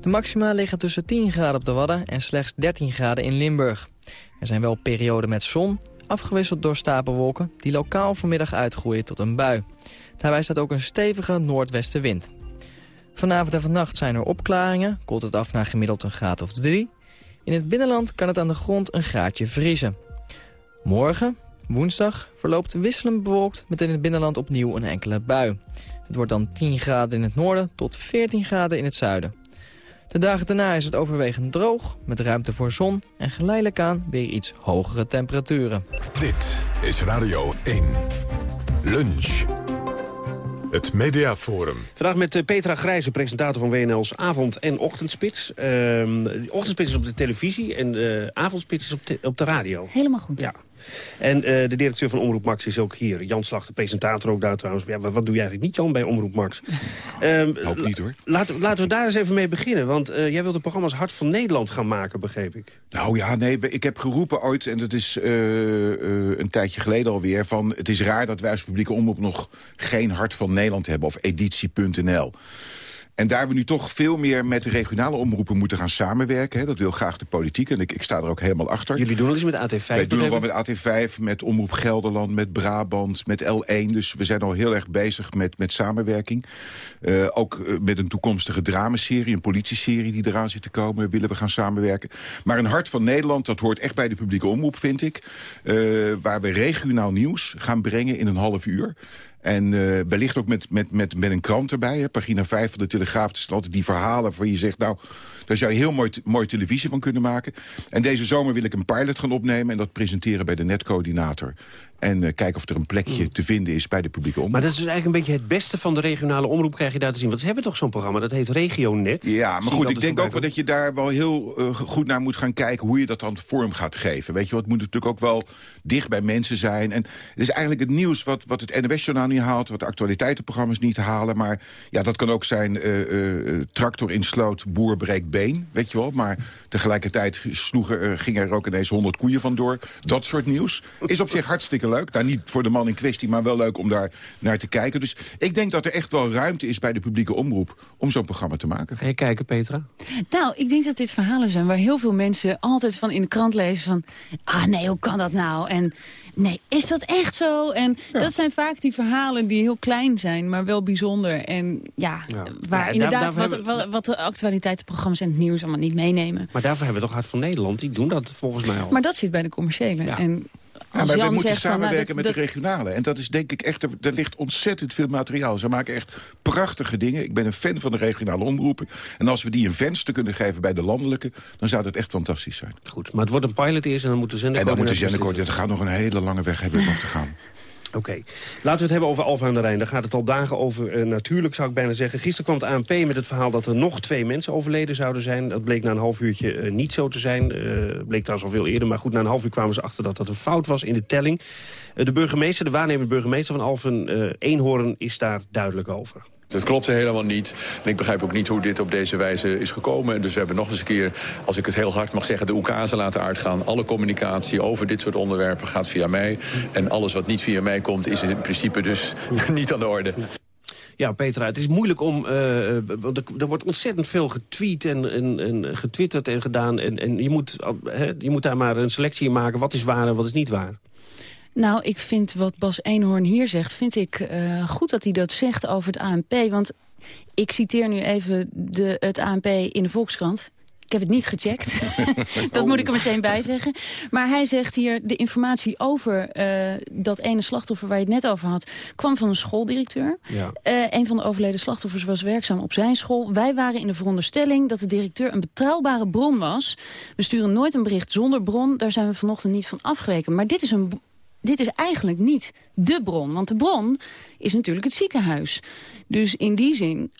S25: De maxima liggen tussen 10 graden op de Wadden en slechts 13 graden in Limburg. Er zijn wel perioden met zon, afgewisseld door stapelwolken... die lokaal vanmiddag uitgroeien tot een bui. Daarbij staat ook een stevige noordwestenwind. Vanavond en vannacht zijn er opklaringen, koelt het af naar gemiddeld een graad of 3. In het binnenland kan het aan de grond een graadje vriezen. Morgen, woensdag, verloopt wisselend bewolkt met in het binnenland opnieuw een enkele bui. Het wordt dan 10 graden in het noorden tot 14 graden in het zuiden. De dagen daarna is het overwegend droog, met ruimte voor zon en geleidelijk aan weer iets hogere temperaturen.
S1: Dit is Radio 1. Lunch. Het Mediaforum.
S18: Vandaag met Petra Grijze, presentator van WNL's Avond- en Ochtendspits. Uh, de ochtendspits is op de televisie en de avondspits is op de, op de radio.
S26: Helemaal goed.
S18: Ja. En uh, de directeur van Omroep Max is ook hier. Jan Slag, de presentator ook daar trouwens. Ja, wat doe je eigenlijk niet, Jan, bij Omroep Max? <laughs>
S27: Um, Hoop niet, hoor.
S18: Laten, laten we daar eens even mee beginnen. Want uh, jij wilt de programma's Hart van Nederland gaan maken, begreep ik.
S27: Nou ja, nee, ik heb geroepen ooit, en dat is uh, een tijdje geleden alweer... van het is raar dat wij als publieke omroep nog geen Hart van Nederland hebben... of editie.nl. En daar we nu toch veel meer met de regionale omroepen moeten gaan samenwerken. Hè, dat wil graag de politiek en ik, ik sta er ook helemaal achter.
S18: Jullie doen het eens met AT5?
S27: Wij doen het wel met AT5, met Omroep Gelderland, met Brabant, met L1. Dus we zijn al heel erg bezig met, met samenwerking. Uh, ook uh, met een toekomstige dramaserie, een politieserie die eraan zit te komen... willen we gaan samenwerken. Maar een hart van Nederland, dat hoort echt bij de publieke omroep, vind ik. Uh, waar we regionaal nieuws gaan brengen in een half uur. En uh, wellicht ook met, met, met, met een krant erbij. Hè. Pagina 5 van de Telegraaf zijn altijd die verhalen waar je zegt... nou, daar zou je heel mooi, mooi televisie van kunnen maken. En deze zomer wil ik een pilot gaan opnemen... en dat presenteren bij de netcoördinator. En uh, kijken of er een plekje mm. te vinden is bij de publieke omroep.
S18: Maar dat is dus eigenlijk een beetje het beste van de regionale omroep... krijg je daar te zien. Want ze hebben toch zo'n programma, dat heet Regionet.
S27: Ja, maar goed, ik denk ook wel dat je daar wel heel uh, goed naar moet gaan kijken... hoe je dat dan vorm gaat geven. Weet je, wat moet natuurlijk ook wel dicht bij mensen zijn. En het is eigenlijk het nieuws wat, wat het NOS-journaal niet haalt... wat de actualiteitenprogramma's niet halen. Maar ja, dat kan ook zijn uh, tractor in sloot, boer breekt been. Weet je wel, maar tegelijkertijd sloegen, gingen er ook ineens 100 koeien vandoor. Dat soort nieuws is op zich hartstikke leuk. Nou, niet voor de man in kwestie, maar wel leuk om daar naar te kijken. Dus ik denk dat er echt wel ruimte is bij de publieke omroep... om zo'n programma te maken.
S18: Ga je kijken, Petra?
S26: Nou, ik denk dat dit verhalen zijn waar heel veel mensen altijd van in de krant lezen van... ah nee, hoe kan dat nou? En nee, is dat echt zo? En dat zijn vaak die verhalen die heel klein zijn, maar wel bijzonder. En ja, waar ja, inderdaad daar, wat, wat, wat, de actualiteitenprogramma's en het nieuws allemaal niet meenemen.
S18: Maar daarvoor hebben we toch Hart van Nederland, die doen dat volgens mij al.
S26: Maar dat zit bij de commerciële. En
S27: ja, maar we moeten samenwerken met de regionale. En dat is denk ik echt, er, er, ligt ontzettend veel materiaal. Ze maken echt prachtige dingen. Ik ben een fan van de regionale omroepen. En als we die een venster kunnen geven bij de landelijke... dan zou dat echt fantastisch zijn.
S18: Goed, maar het wordt een pilot eerst en dan moet de zender
S27: En dan moet de zender dat gaat nog een hele lange weg hebben nog te gaan. <laughs>
S18: Oké, laten we het hebben over Alfa aan de Rijn. Daar gaat het al dagen over. Uh, natuurlijk zou ik bijna zeggen. Gisteren kwam het ANP met het verhaal dat er nog twee mensen overleden zouden zijn. Dat bleek na een half uurtje uh, niet zo te zijn. Uh, bleek trouwens al veel eerder. Maar goed, na een half uur kwamen ze achter dat dat een fout was in de telling. de burgemeester, de waarnemende burgemeester van Alphen, Eenhoorn, is daar duidelijk over.
S1: Dat klopte helemaal niet. En ik begrijp ook niet hoe dit op deze wijze is gekomen. Dus we hebben nog eens een keer, als ik het heel hard mag zeggen... de oekazen laten uitgaan. Alle communicatie over dit soort onderwerpen gaat via mij. En alles wat niet via mij komt, is in principe dus <laughs> niet aan de orde.
S18: Ja, Petra, het is moeilijk om... Uh, want er, wordt ontzettend veel getweet en, en, getwitterd en gedaan. En, en je, moet, uh, je moet daar maar een selectie in maken. Wat is waar en wat is niet waar?
S26: Nou, ik vind wat Bas Eenhoorn hier zegt... vind ik uh, goed dat hij dat zegt over het ANP. Want ik citeer nu even de, het ANP in de Volkskrant. Ik heb het niet gecheckt. <laughs> dat moet ik er meteen bij zeggen. Maar hij zegt hier, de informatie over uh, dat ene slachtoffer waar je het net over had... kwam van een schooldirecteur. Ja. Uh, een van de overleden slachtoffers was werkzaam op zijn school. Wij waren in de veronderstelling dat de directeur een betrouwbare bron was. We sturen nooit een bericht zonder bron. Daar zijn we vanochtend niet van afgeweken. Maar dit is een dit is eigenlijk niet de bron. Want de bron is natuurlijk het ziekenhuis. Dus in die zin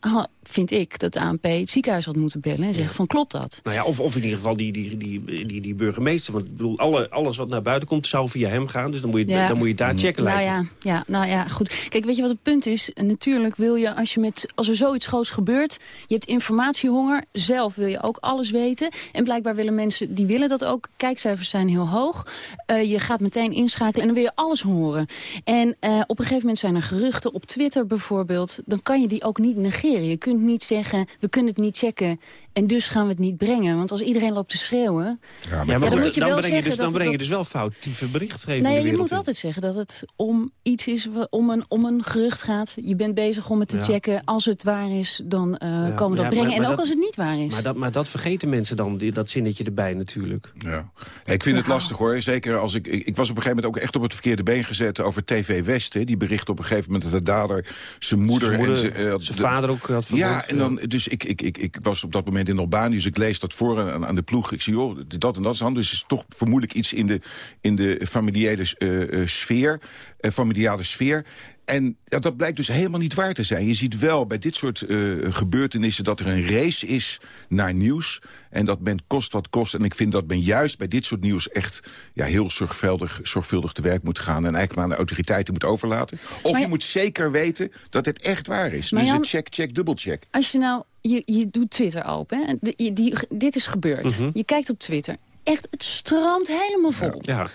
S26: vind ik dat de ANP het ziekenhuis had moeten bellen en zeggen van klopt dat?
S18: Nou ja, of, of in ieder geval die, die, die, die, die burgemeester. Want ik bedoel, alle, alles wat naar buiten komt zou via hem gaan. Dus dan moet je, dan moet je daar checken
S26: nou ja, ja, nou ja, goed. Kijk, weet je wat het punt is? Natuurlijk wil je, als, je met, als er zoiets groots gebeurt... je hebt informatiehonger, zelf wil je ook alles weten. En blijkbaar willen mensen, die willen dat ook. Kijkcijfers zijn heel hoog. Uh, je gaat meteen inschakelen en dan wil je alles horen. En uh, op een gegeven moment zijn er geruchten op Twitter bijvoorbeeld. Dan kan je die ook niet negeren. Je kunt niet zeggen, we kunnen het niet checken. En dus gaan we het niet brengen. Want als iedereen loopt te schreeuwen...
S18: Ja, maar, dan, moet je dan, breng je dus, dan breng je dus wel foutieve berichtgeving
S26: Nee, je moet altijd zeggen dat het om iets is, om een, om een gerucht gaat. Je bent bezig om het te checken. Als het waar is, dan uh, komen we dat brengen. en ook als het niet waar is.
S18: Maar dat, maar dat vergeten mensen dan, die, dat zinnetje erbij natuurlijk.
S27: Ja. ik vind het lastig hoor. Zeker als ik, ik... was op een gegeven moment ook echt op het verkeerde been gezet... over TV West. Hè. Die bericht op een gegeven moment dat de dader zijn moeder...
S18: Zijn,
S27: moeder,
S18: en zijn, uh, vader ook had vermoord.
S27: Ja, en dan, dus ik, ik, ik, ik was op dat moment in Albanië, dus ik lees dat voor aan, aan de ploeg. Ik zie, joh, dat en dat is hand. Dus het is toch vermoedelijk iets in de, in de familiële uh, sfeer, uh, familiale sfeer. En ja, dat blijkt dus helemaal niet waar te zijn. Je ziet wel bij dit soort uh, gebeurtenissen dat er een race is naar nieuws. En dat men kost wat kost. En ik vind dat men juist bij dit soort nieuws echt ja, heel zorgvuldig, zorgvuldig te werk moet gaan. En eigenlijk maar aan de autoriteiten moet overlaten. Of je, moet zeker weten dat het echt waar is. dus Jan, check, check, dubbelcheck.
S26: Als je nou, je, je doet Twitter open. Hè? Die, dit is gebeurd. Mhm. Je kijkt op Twitter. Echt, het stroomt helemaal vol.
S18: Ja.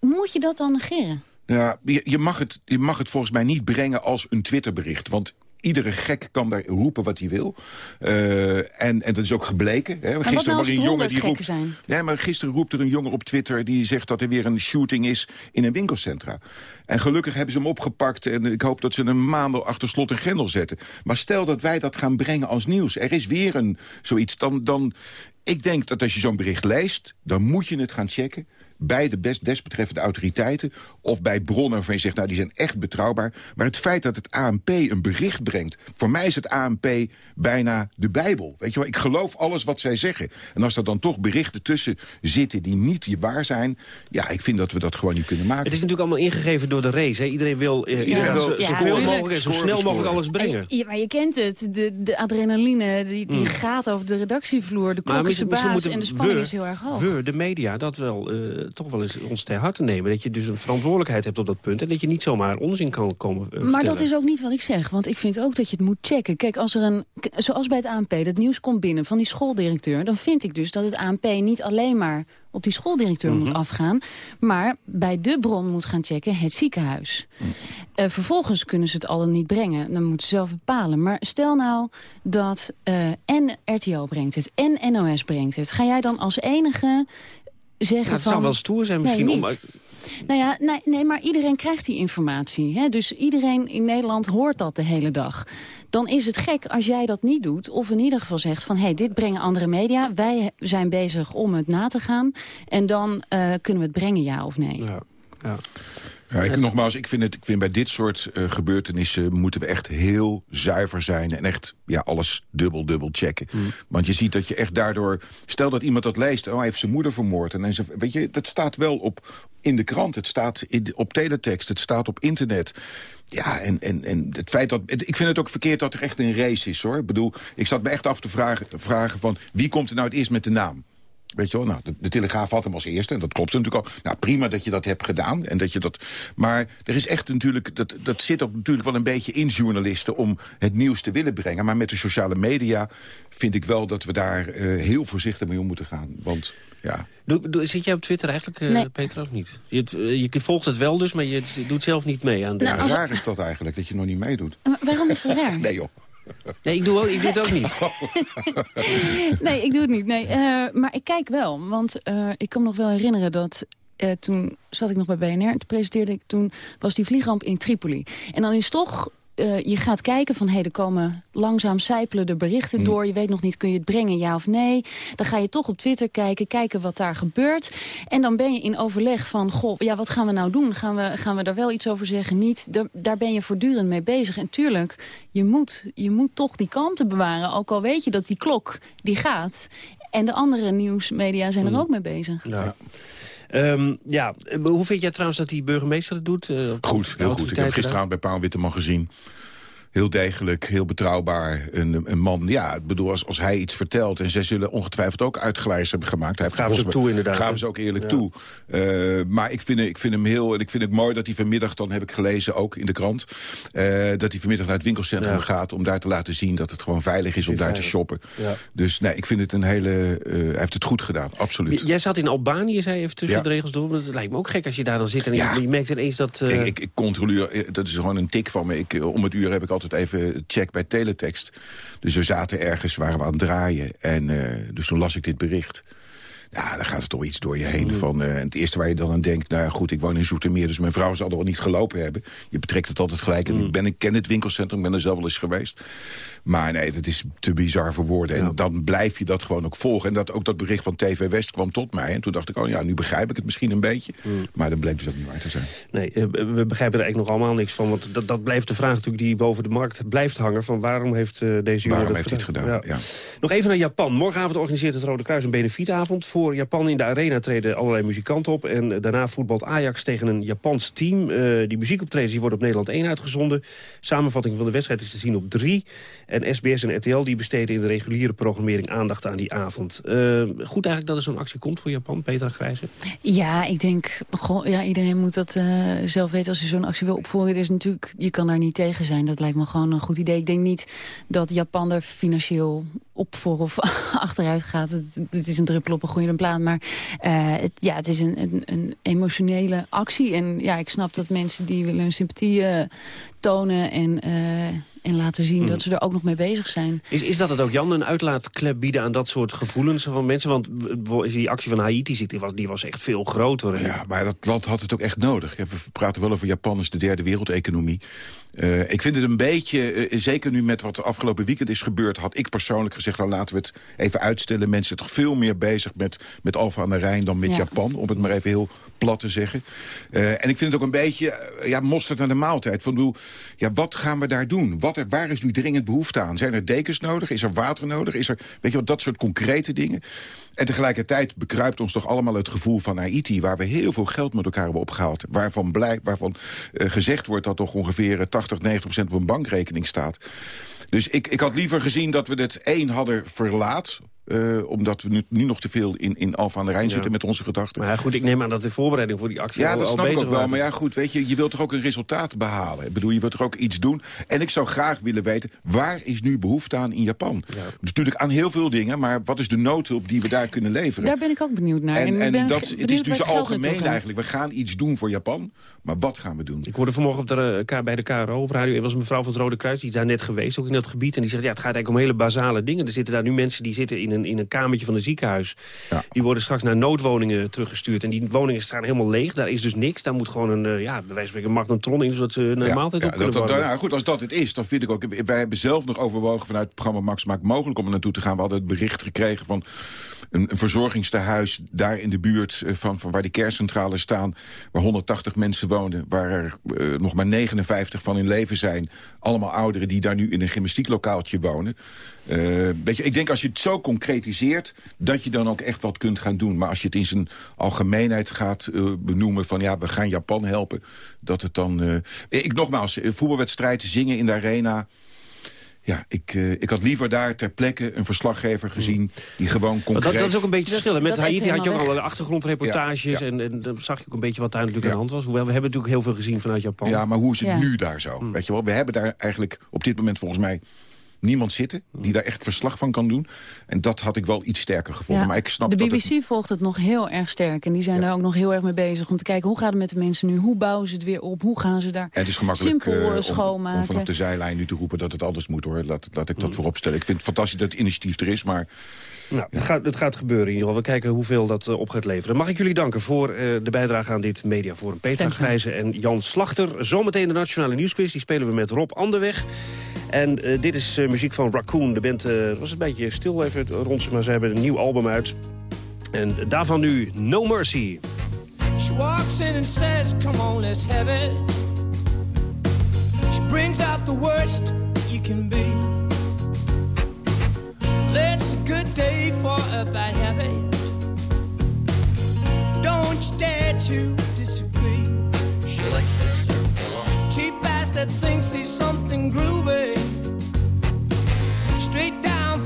S26: Moet je dat dan negeren?
S27: Ja, je, je, mag het, je mag het volgens mij niet brengen als een Twitterbericht. Want iedere gek kan daar roepen wat hij wil. Uh, en, en dat is ook gebleken. Hè.
S26: Gisteren nou een jongen die roept. Zijn?
S27: Ja, maar gisteren roept er een jongen op Twitter die zegt dat er weer een shooting is in een winkelcentra. En gelukkig hebben ze hem opgepakt en ik hoop dat ze hem maanden achter slot en grendel zetten. Maar stel dat wij dat gaan brengen als nieuws. Er is weer een zoiets. Dan, dan, ik denk dat als je zo'n bericht leest, dan moet je het gaan checken bij de best, desbetreffende autoriteiten... of bij bronnen waarvan je zegt, nou, die zijn echt betrouwbaar. Maar het feit dat het ANP een bericht brengt... voor mij is het ANP bijna de Bijbel. Weet je wel, ik geloof alles wat zij zeggen. En als er dan toch berichten tussen zitten die niet waar zijn... ja, ik vind dat we dat gewoon niet kunnen maken.
S18: Het is natuurlijk allemaal ingegeven door de race. Hè? Iedereen wil, eh, iedereen wil
S26: Ja,
S18: zoveel mogelijk en zo snel mogelijk alles brengen.
S26: Ja, maar je kent het. De, de adrenaline die, die
S18: Mm.
S26: gaat over de redactievloer. De klok is de baas en de spanning
S18: we-
S26: is heel erg hoog.
S18: We, de media, dat wel eh, toch wel eens ons ter harte nemen. Dat je dus een verantwoordelijkheid hebt op dat punt. En dat je niet zomaar onzin kan komen eh,
S26: Maar dat is ook niet wat ik zeg. Want ik vind ook dat je het moet checken. Kijk, als er een, zoals bij het ANP, dat nieuws komt binnen van die schooldirecteur... dan vind ik dus dat het ANP niet alleen maar op die schooldirecteur moet afgaan... maar bij de bron moet gaan checken, het ziekenhuis. Eh, vervolgens kunnen ze het al dan niet brengen. Dan moeten ze zelf bepalen. Maar stel nou dat eh, en RTO brengt het en NOS brengt het. Ga jij dan als enige zeggen
S18: Ja, het
S26: van...
S18: zou wel stoer zijn misschien
S26: nee,
S18: om...
S26: Nou ja, nee, nee, maar iedereen krijgt die informatie. Hè? Dus iedereen in Nederland hoort dat de hele dag. Dan is het gek als jij dat niet doet. Of in ieder geval zegt van, hé, hey, dit brengen andere media. Wij zijn bezig om het na te gaan. En dan eh, kunnen we het brengen, ja of nee.
S18: Ja, ja.
S27: Ja, ik, nogmaals, ik vind, het, ik vind bij dit soort eh, gebeurtenissen... moeten we echt heel zuiver zijn en echt ja, alles dubbel, dubbel checken. Want je ziet dat je echt daardoor... Stel dat iemand dat leest, oh, hij heeft zijn moeder vermoord. En dan ze, weet je, dat staat wel op, in de krant, het staat in, op teletext, het staat op internet. Ja, en, en, en het feit dat... Ik vind het ook verkeerd dat er echt een race is, hoor. Ik bedoel, ik zat me echt af te vragen, vragen van... wie komt er nou het eerst met de naam? Weet je wel, nou, de, de Telegraaf had hem als eerste. En dat klopt natuurlijk al. Nou, prima dat je dat hebt gedaan. En dat je dat, maar er is echt natuurlijk... Dat, dat zit ook natuurlijk wel een beetje in journalisten... om het nieuws te willen brengen. Maar met de sociale media vind ik wel dat we daar eh, heel voorzichtig mee om moeten gaan. Want, ja...
S18: Doe, doe- zit jij op Twitter eigenlijk, eh
S26: Nee.
S18: Peter, of niet? Je, eh, je volgt het wel dus, maar je doet zelf niet mee aan de...
S26: Nou, als-
S27: raar is dat eigenlijk, dat je nog niet meedoet.
S26: Maar waarom is dat <laughs> raar?
S27: Nee, joh.
S18: Nee, ik doe, ook, ik doe het ook niet. <laughs>
S26: nee, ik doe het niet. Nee, eh, maar ik kijk wel. Want eh, ik kan me nog wel herinneren dat... eh, toen zat ik nog bij BNR en toen presenteerde ik... toen was die vliegramp in Tripoli. En dan is toch... eh, je gaat kijken van, hé, hey, er komen langzaam sijpelen de berichten door. Je weet nog niet, kun je het brengen, ja of nee? Dan ga je toch op Twitter kijken, kijken wat daar gebeurt. En dan ben je in overleg van, goh, ja, wat gaan we nou doen? Gaan we, gaan we daar wel iets over zeggen? Niet? Daar, daar ben je voortdurend mee bezig. En tuurlijk, je moet, je moet toch die kalmte bewaren. Ook al weet je dat die klok, die gaat. En de andere nieuwsmedia zijn er ook mee bezig.
S18: Ja. Ehm, ja, hoe vind jij trouwens dat die burgemeester het doet? Eh,
S27: Goed, heel goed. Ik heb gisteravond bij Paul Witteman gezien. Heel degelijk, heel betrouwbaar. Een, een man, ja, ik bedoel, als, als hij iets vertelt... en zij zullen ongetwijfeld ook uitgeleiders hebben gemaakt. Hij
S18: Gaven ze toe inderdaad,
S27: Gaven
S18: hè?
S27: ze ook eerlijk
S18: Ja.
S27: toe. Eh, maar ik vind, ik vind hem heel... En ik vind het mooi dat hij vanmiddag, dan heb ik gelezen, ook in de krant... eh, dat hij vanmiddag naar het winkelcentrum
S18: Ja.
S27: gaat... om daar te laten zien dat het gewoon veilig is om daar te shoppen.
S18: Ja.
S27: Dus nee, ik vind het een hele... eh, hij heeft het goed gedaan, absoluut.
S18: J- Jij zat in Albanië, zei even tussen de regels door. Het lijkt me ook gek als je daar dan zit en je, merkt ineens dat...
S27: Ik, ik, ik controleer, dat is gewoon een tik van me. Ik, om het uur heb ik altijd even check bij teletext. Dus we zaten ergens, waren we aan het draaien. En eh, dus toen las ik dit bericht. Ja, dan gaat er toch iets door je heen. Van, eh, het eerste waar je dan aan denkt... nou ja, goed, ik woon in Zoetermeer, dus mijn vrouw zal er wel niet gelopen hebben. Je betrekt het altijd gelijk. En ik, ben, ik ken het winkelcentrum, ik ben er zelf wel eens geweest. Maar nee, dat is te bizar voor woorden. En dan blijf je dat gewoon ook volgen. En dat, ook dat bericht van TV West kwam tot mij. En toen dacht ik, oh ja, nu begrijp ik het misschien een beetje. Maar dat bleek dus ook niet waar te zijn.
S18: Nee, eh, we begrijpen er eigenlijk nog allemaal niks van. Want dat, dat blijft de vraag natuurlijk die boven de markt blijft hangen. Van waarom heeft eh, deze jongen
S27: Waarom
S18: dat
S27: heeft hij het gedaan? Ja.
S18: Nog even naar Japan. Morgenavond organiseert het Rode Kruis een benefietavond. Voor Japan in de arena treden allerlei muzikanten op. En daarna voetbalt Ajax tegen een Japans team. Eh, die muziekoptredens die worden op Nederland 1 uitgezonden. Samenvatting van de wedstrijd is te zien op 3. En SBS en RTL die besteden in de reguliere programmering aandacht aan die avond. Eh, goed eigenlijk dat er zo'n actie komt voor Japan, Peter Grijze.
S26: Ja, ik denk, ja, iedereen moet dat eh, zelf weten als hij zo'n actie wil opvoeren. Is natuurlijk, je kan daar niet tegen zijn. Dat lijkt me gewoon een goed idee. Ik denk niet dat Japan er financieel op voor of <laughs> achteruit gaat. Het, het is een druppel op een goede plaat. Maar eh, het, ja, het is een, een, een emotionele actie. En ja, ik snap dat mensen die willen hun sympathie eh, tonen en, eh, en laten zien
S18: Hmm.
S26: dat ze er ook nog mee bezig zijn.
S18: Is, is dat het ook, Jan, een uitlaatklep bieden aan dat soort gevoelens van mensen? Want die actie van Haiti, die was, die was echt veel groter.
S27: Ja, maar dat land had het ook echt nodig. We praten wel over Japan als de derde wereldeconomie. Uh, ik vind het een beetje, uh, zeker nu met wat de afgelopen weekend is gebeurd... had ik persoonlijk gezegd, nou laten we het even uitstellen. Mensen zijn toch veel meer bezig met, met Alfa aan de Rijn dan met
S26: Ja.
S27: Japan. Om het maar even heel plat te zeggen. Uh, en ik vind het ook een beetje, ja, mosterd naar de maaltijd. Van, bedoel, ja, wat gaan we daar doen? Wat, waar is nu dringend behoefte aan? Zijn er dekens nodig? Is er water nodig? Is er, weet je wat, dat soort concrete dingen? En tegelijkertijd bekruipt ons toch allemaal het gevoel van Haiti... waar we heel veel geld met elkaar hebben opgehaald. Waarvan, blijk, waarvan gezegd wordt dat toch ongeveer 80, 90 procent op een bankrekening staat. Dus ik, ik had liever gezien dat we het één hadden verlaat... Uh, omdat we nu, nu, nog te veel in, in Alfa aan de Rijn ja. zitten met onze gedachten.
S18: Maar ja, goed, ik neem aan dat de voorbereiding voor die actie
S27: Ja,
S18: al,
S27: dat
S18: al
S27: snap ik ook wel.
S18: waren.
S27: Maar ja, goed, weet je, je wilt toch ook een resultaat behalen. Ik bedoel, je wilt toch ook iets doen. En ik zou graag willen weten, waar is nu behoefte aan in Japan? Ja. Natuurlijk aan heel veel dingen, maar wat is de noodhulp die we daar kunnen leveren?
S26: Daar ben ik ook benieuwd naar.
S27: En, en,
S26: en
S27: dat, het is nu zo algemeen eigenlijk. We gaan iets doen voor Japan, maar wat gaan we doen?
S18: Ik hoorde vanmorgen op de, uh, bij de KRO op radio... er was een mevrouw van het Rode Kruis, die is daar net geweest, ook in dat gebied. En die zegt, ja, het gaat eigenlijk om hele basale dingen. Er zitten daar nu mensen die zitten in een, in een kamertje van een ziekenhuis. Ja. Die worden straks naar noodwoningen teruggestuurd. En die woningen staan helemaal leeg. Daar is dus niks. Daar moet gewoon een, uh, ja, bij wijze van spreken, een magnetron in... zodat ze een ja, maaltijd
S27: ja,
S18: op kunnen
S27: dat. Nou, goed, als dat het is, dan vind ik ook... Wij hebben zelf nog overwogen vanuit het programma Max Maakt Mogelijk... om er naartoe te gaan. We hadden het bericht gekregen van een, verzorgingstehuis... daar in de buurt van, van waar die kerncentrales staan... waar 180 mensen woonden... waar er uh, nog maar 59 van in leven zijn. Allemaal ouderen die daar nu in een gymnastieklokaaltje wonen. Uh, weet je, ik denk als je het zo concretiseert... dat je dan ook echt wat kunt gaan doen. Maar als je het in zijn algemeenheid gaat benoemen... van ja, we gaan Japan helpen, dat het dan... Ik nogmaals, voetbalwedstrijd, zingen in de arena... Ja, ik, uh, ik had liever daar ter plekke een verslaggever gezien... die gewoon concreet...
S18: Dat, dat is ook een beetje het verschil. Met Haiti had je ook al achtergrondreportages... Ja, ja. En, en dan zag je ook een beetje wat daar natuurlijk
S27: ja.
S18: aan de hand was. Hoewel, we hebben natuurlijk heel veel gezien vanuit Japan.
S27: Ja, maar hoe is het
S26: Ja.
S27: nu daar zo?
S18: Hmm.
S27: Weet je wel, we hebben daar eigenlijk op dit moment volgens mij niemand zitten... die daar echt verslag van kan doen. En dat had ik wel iets sterker gevonden.
S26: Ja,
S27: Maar ik snap
S26: de
S27: dat
S26: BBC
S27: het-
S26: volgt het nog heel erg sterk. En die zijn daar ook nog heel erg mee bezig om te kijken... hoe gaat het met de mensen nu? Hoe bouwen ze het weer op? Hoe gaan ze daar
S27: En het is gemakkelijk
S26: simpel
S27: eh,
S26: eh,
S27: om, vanaf de zijlijn nu te roepen dat het anders moet. hoor. Laat, laat ik dat voorop stellen. Ik vind het fantastisch dat het initiatief er is, maar...
S18: Nou, het, gaat, het gaat gebeuren in ieder geval. We kijken hoeveel dat uh, op gaat leveren. Mag ik jullie danken voor uh, de bijdrage aan dit mediaforum. Petra
S26: je.
S18: Grijze en Jan Slachter. Zometeen de Nationale Nieuwsquiz. Die spelen we met Rob Anderweg. En uh, dit is muziek van Raccoon. De band was een beetje stil even rond ze, maar ze hebben een nieuw album uit. En daarvan nu No Mercy.
S28: She walks in and says, come on, let's have it. She brings out the worst you can be. It's a good day for a bad habit. Don't you dare to disagree. She likes to serve along. Cheap ass that thinks he's something groovy.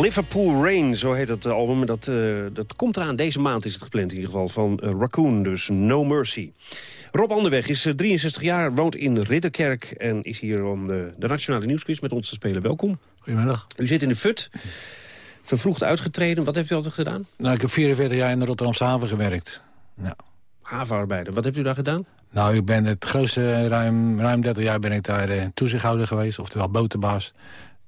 S18: Liverpool Rain, zo heet het album. Dat, eh, dat komt eraan, deze maand is het gepland in ieder geval, van eh, Raccoon, dus No Mercy. Rob Anderweg is eh, 63 jaar, woont in Ridderkerk... en is hier om de, de Nationale Nieuwsquiz met ons te spelen. Welkom.
S29: Goedemiddag.
S18: U zit in de FUT, vervroegd uitgetreden. Wat heeft u altijd gedaan?
S29: Nou, ik heb 44 jaar in de Rotterdamse haven gewerkt. Ja.
S18: Havenarbeider. Wat hebt u daar gedaan?
S29: Nou, ik ben het grootste, ruim, ruim 30 jaar ben ik daar eh, toezichthouder geweest, oftewel botenbaas.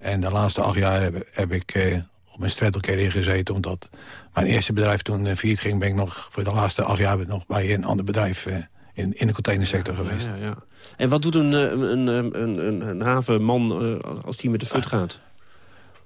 S29: En de laatste acht jaar heb, heb ik eh, op mijn straddlecarrière gezeten, omdat mijn eerste bedrijf toen uh, failliet ging, ben ik nog voor de laatste acht jaar nog bij een ander bedrijf eh, in, in de containersector geweest.
S18: Ja, ja. En wat doet een, eh, een, een, een, een havenman eh, als die met de FUT gaat?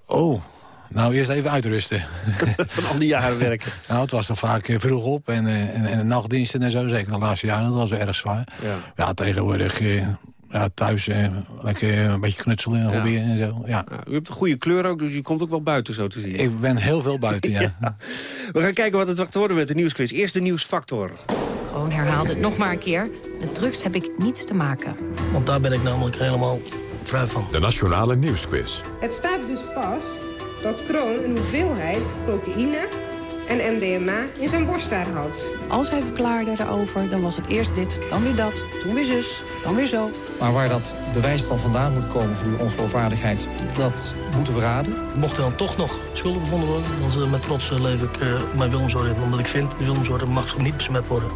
S29: Oh, nou eerst even uitrusten. <laughs>
S18: Van al die jaren werken. <laughs>
S29: nou, het was dan vaak eh, vroeg op en, eh, en, en nachtdiensten en zo, zeker de laatste jaren, dat was erg zwaar.
S18: Ja.
S29: Ja, tegenwoordig eh, ja, thuis eh, lekker een beetje knutselen en
S18: Ja.
S29: hobbyen en zo. Ja.
S18: Ja, u hebt een goede kleur ook, dus u komt ook wel buiten zo te zien.
S29: Ik ben heel veel buiten, ja. <laughs>
S18: We gaan kijken wat het wacht te worden met de nieuwsquiz. Eerst de nieuwsfactor.
S30: Gewoon herhaalde het nog maar een keer. Met drugs heb ik niets te maken.
S31: Want daar ben ik namelijk helemaal vrij van.
S1: De Nationale Nieuwsquiz.
S32: Het staat dus vast dat Kroon een hoeveelheid cocaïne en MDMA in zijn borsthaar had.
S30: Als hij verklaarde daarover, dan was het eerst dit, dan weer dat, toen weer zus, dan weer zo.
S33: Maar waar dat bewijs dan vandaan moet komen voor uw ongeloofwaardigheid, dat moeten we raden.
S31: Mocht er dan toch nog schuldig bevonden worden, dan met trots uh, leef ik uh, mijn Willemsorde in. Omdat ik vind, de Willemsorde mag niet besmet worden.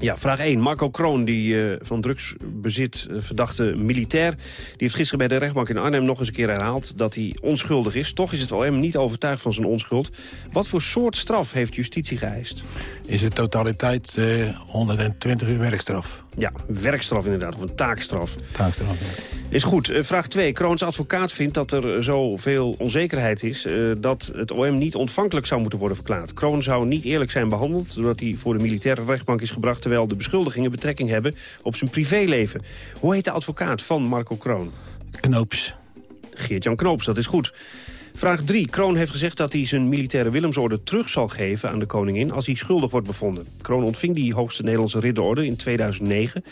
S18: Ja, vraag 1. Marco Kroon, die uh, van drugsbezit uh, verdachte militair... die heeft gisteren bij de rechtbank in Arnhem nog eens een keer herhaald... dat hij onschuldig is. Toch is het OM niet overtuigd van zijn onschuld. Wat voor soort straf heeft justitie geëist?
S29: Is het totaliteit uh, 120 uur werkstraf?
S18: Ja, werkstraf inderdaad, of een taakstraf.
S29: Taakstraf, ja.
S18: Is goed. Uh, vraag 2. Kroons advocaat vindt dat er zoveel onzekerheid is... Uh, dat het OM niet ontvankelijk zou moeten worden verklaard. Kroon zou niet eerlijk zijn behandeld... doordat hij voor de militaire rechtbank is gebracht... terwijl de beschuldigingen betrekking hebben op zijn privéleven. Hoe heet de advocaat van Marco Kroon?
S29: Knoops.
S18: Geert-Jan Knoops, dat is goed. Vraag 3. Kroon heeft gezegd dat hij zijn militaire Willemsorde terug zal geven aan de koningin als hij schuldig wordt bevonden. Kroon ontving die hoogste Nederlandse ridderorde in 2009.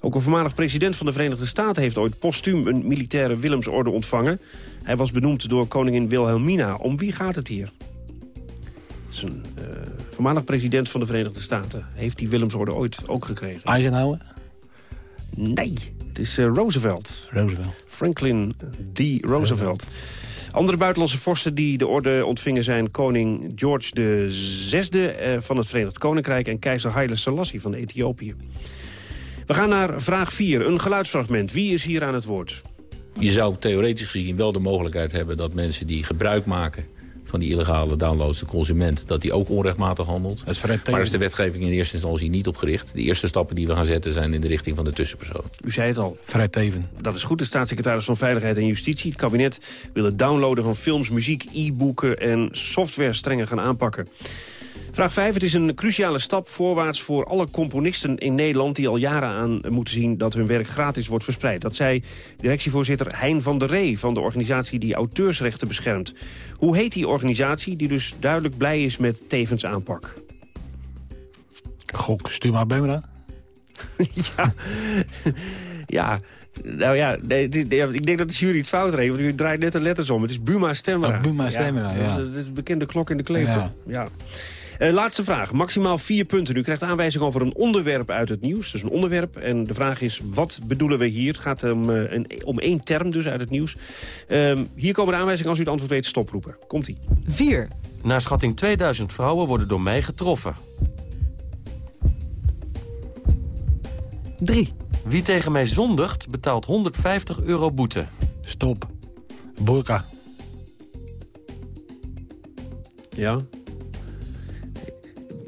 S18: Ook een voormalig president van de Verenigde Staten heeft ooit postuum een militaire Willemsorde ontvangen. Hij was benoemd door koningin Wilhelmina. Om wie gaat het hier? Is een uh, voormalig president van de Verenigde Staten. Heeft die Willemsorde ooit ook gekregen?
S29: Eisenhower?
S18: Nee, het is uh, Roosevelt.
S29: Roosevelt.
S18: Franklin D. Roosevelt. Andere buitenlandse vorsten die de orde ontvingen zijn koning George VI van het Verenigd Koninkrijk en keizer Haile Selassie van Ethiopië. We gaan naar vraag 4, een geluidsfragment. Wie is hier aan het woord?
S34: Je zou theoretisch gezien wel de mogelijkheid hebben dat mensen die gebruik maken van die illegale downloads, de consument, dat die ook onrechtmatig handelt.
S29: Dat is
S34: maar is de wetgeving in eerste instantie niet op gericht. De eerste stappen die we gaan zetten zijn in de richting van de tussenpersoon.
S18: U zei het al.
S29: Vrij teven.
S18: Dat is goed. De staatssecretaris van Veiligheid en Justitie, het kabinet, wil het downloaden van films, muziek, e-boeken en software strenger gaan aanpakken. Vraag 5. Het is een cruciale stap voorwaarts voor alle componisten in Nederland... die al jaren aan moeten zien dat hun werk gratis wordt verspreid. Dat zei directievoorzitter Hein van der Ree... van de organisatie die auteursrechten beschermt. Hoe heet die organisatie die dus duidelijk blij is met tevens aanpak?
S29: Gok, Stuma Bemra? <laughs>
S18: ja, ja. Nou ja, nee, is, ik denk dat de jury het fout reed, want u draait net de letters om. Het is Buma Stemra.
S29: Oh, Buma Stemra, ja.
S18: ja. Dat, is, dat is bekende klok in de klepel. Ja. ja. Uh, laatste vraag. Maximaal vier punten. U krijgt aanwijzing over een onderwerp uit het nieuws. Dus een onderwerp. En de vraag is, wat bedoelen we hier? Het gaat om, uh, een, om één term dus uit het nieuws. Uh, hier komen de aanwijzingen als u het antwoord weet stoproepen. Komt-ie.
S35: 4. Naar schatting 2000 vrouwen worden door mij getroffen. 3. Wie tegen mij zondigt, betaalt 150 euro boete.
S29: Stop. Burka.
S18: Ja.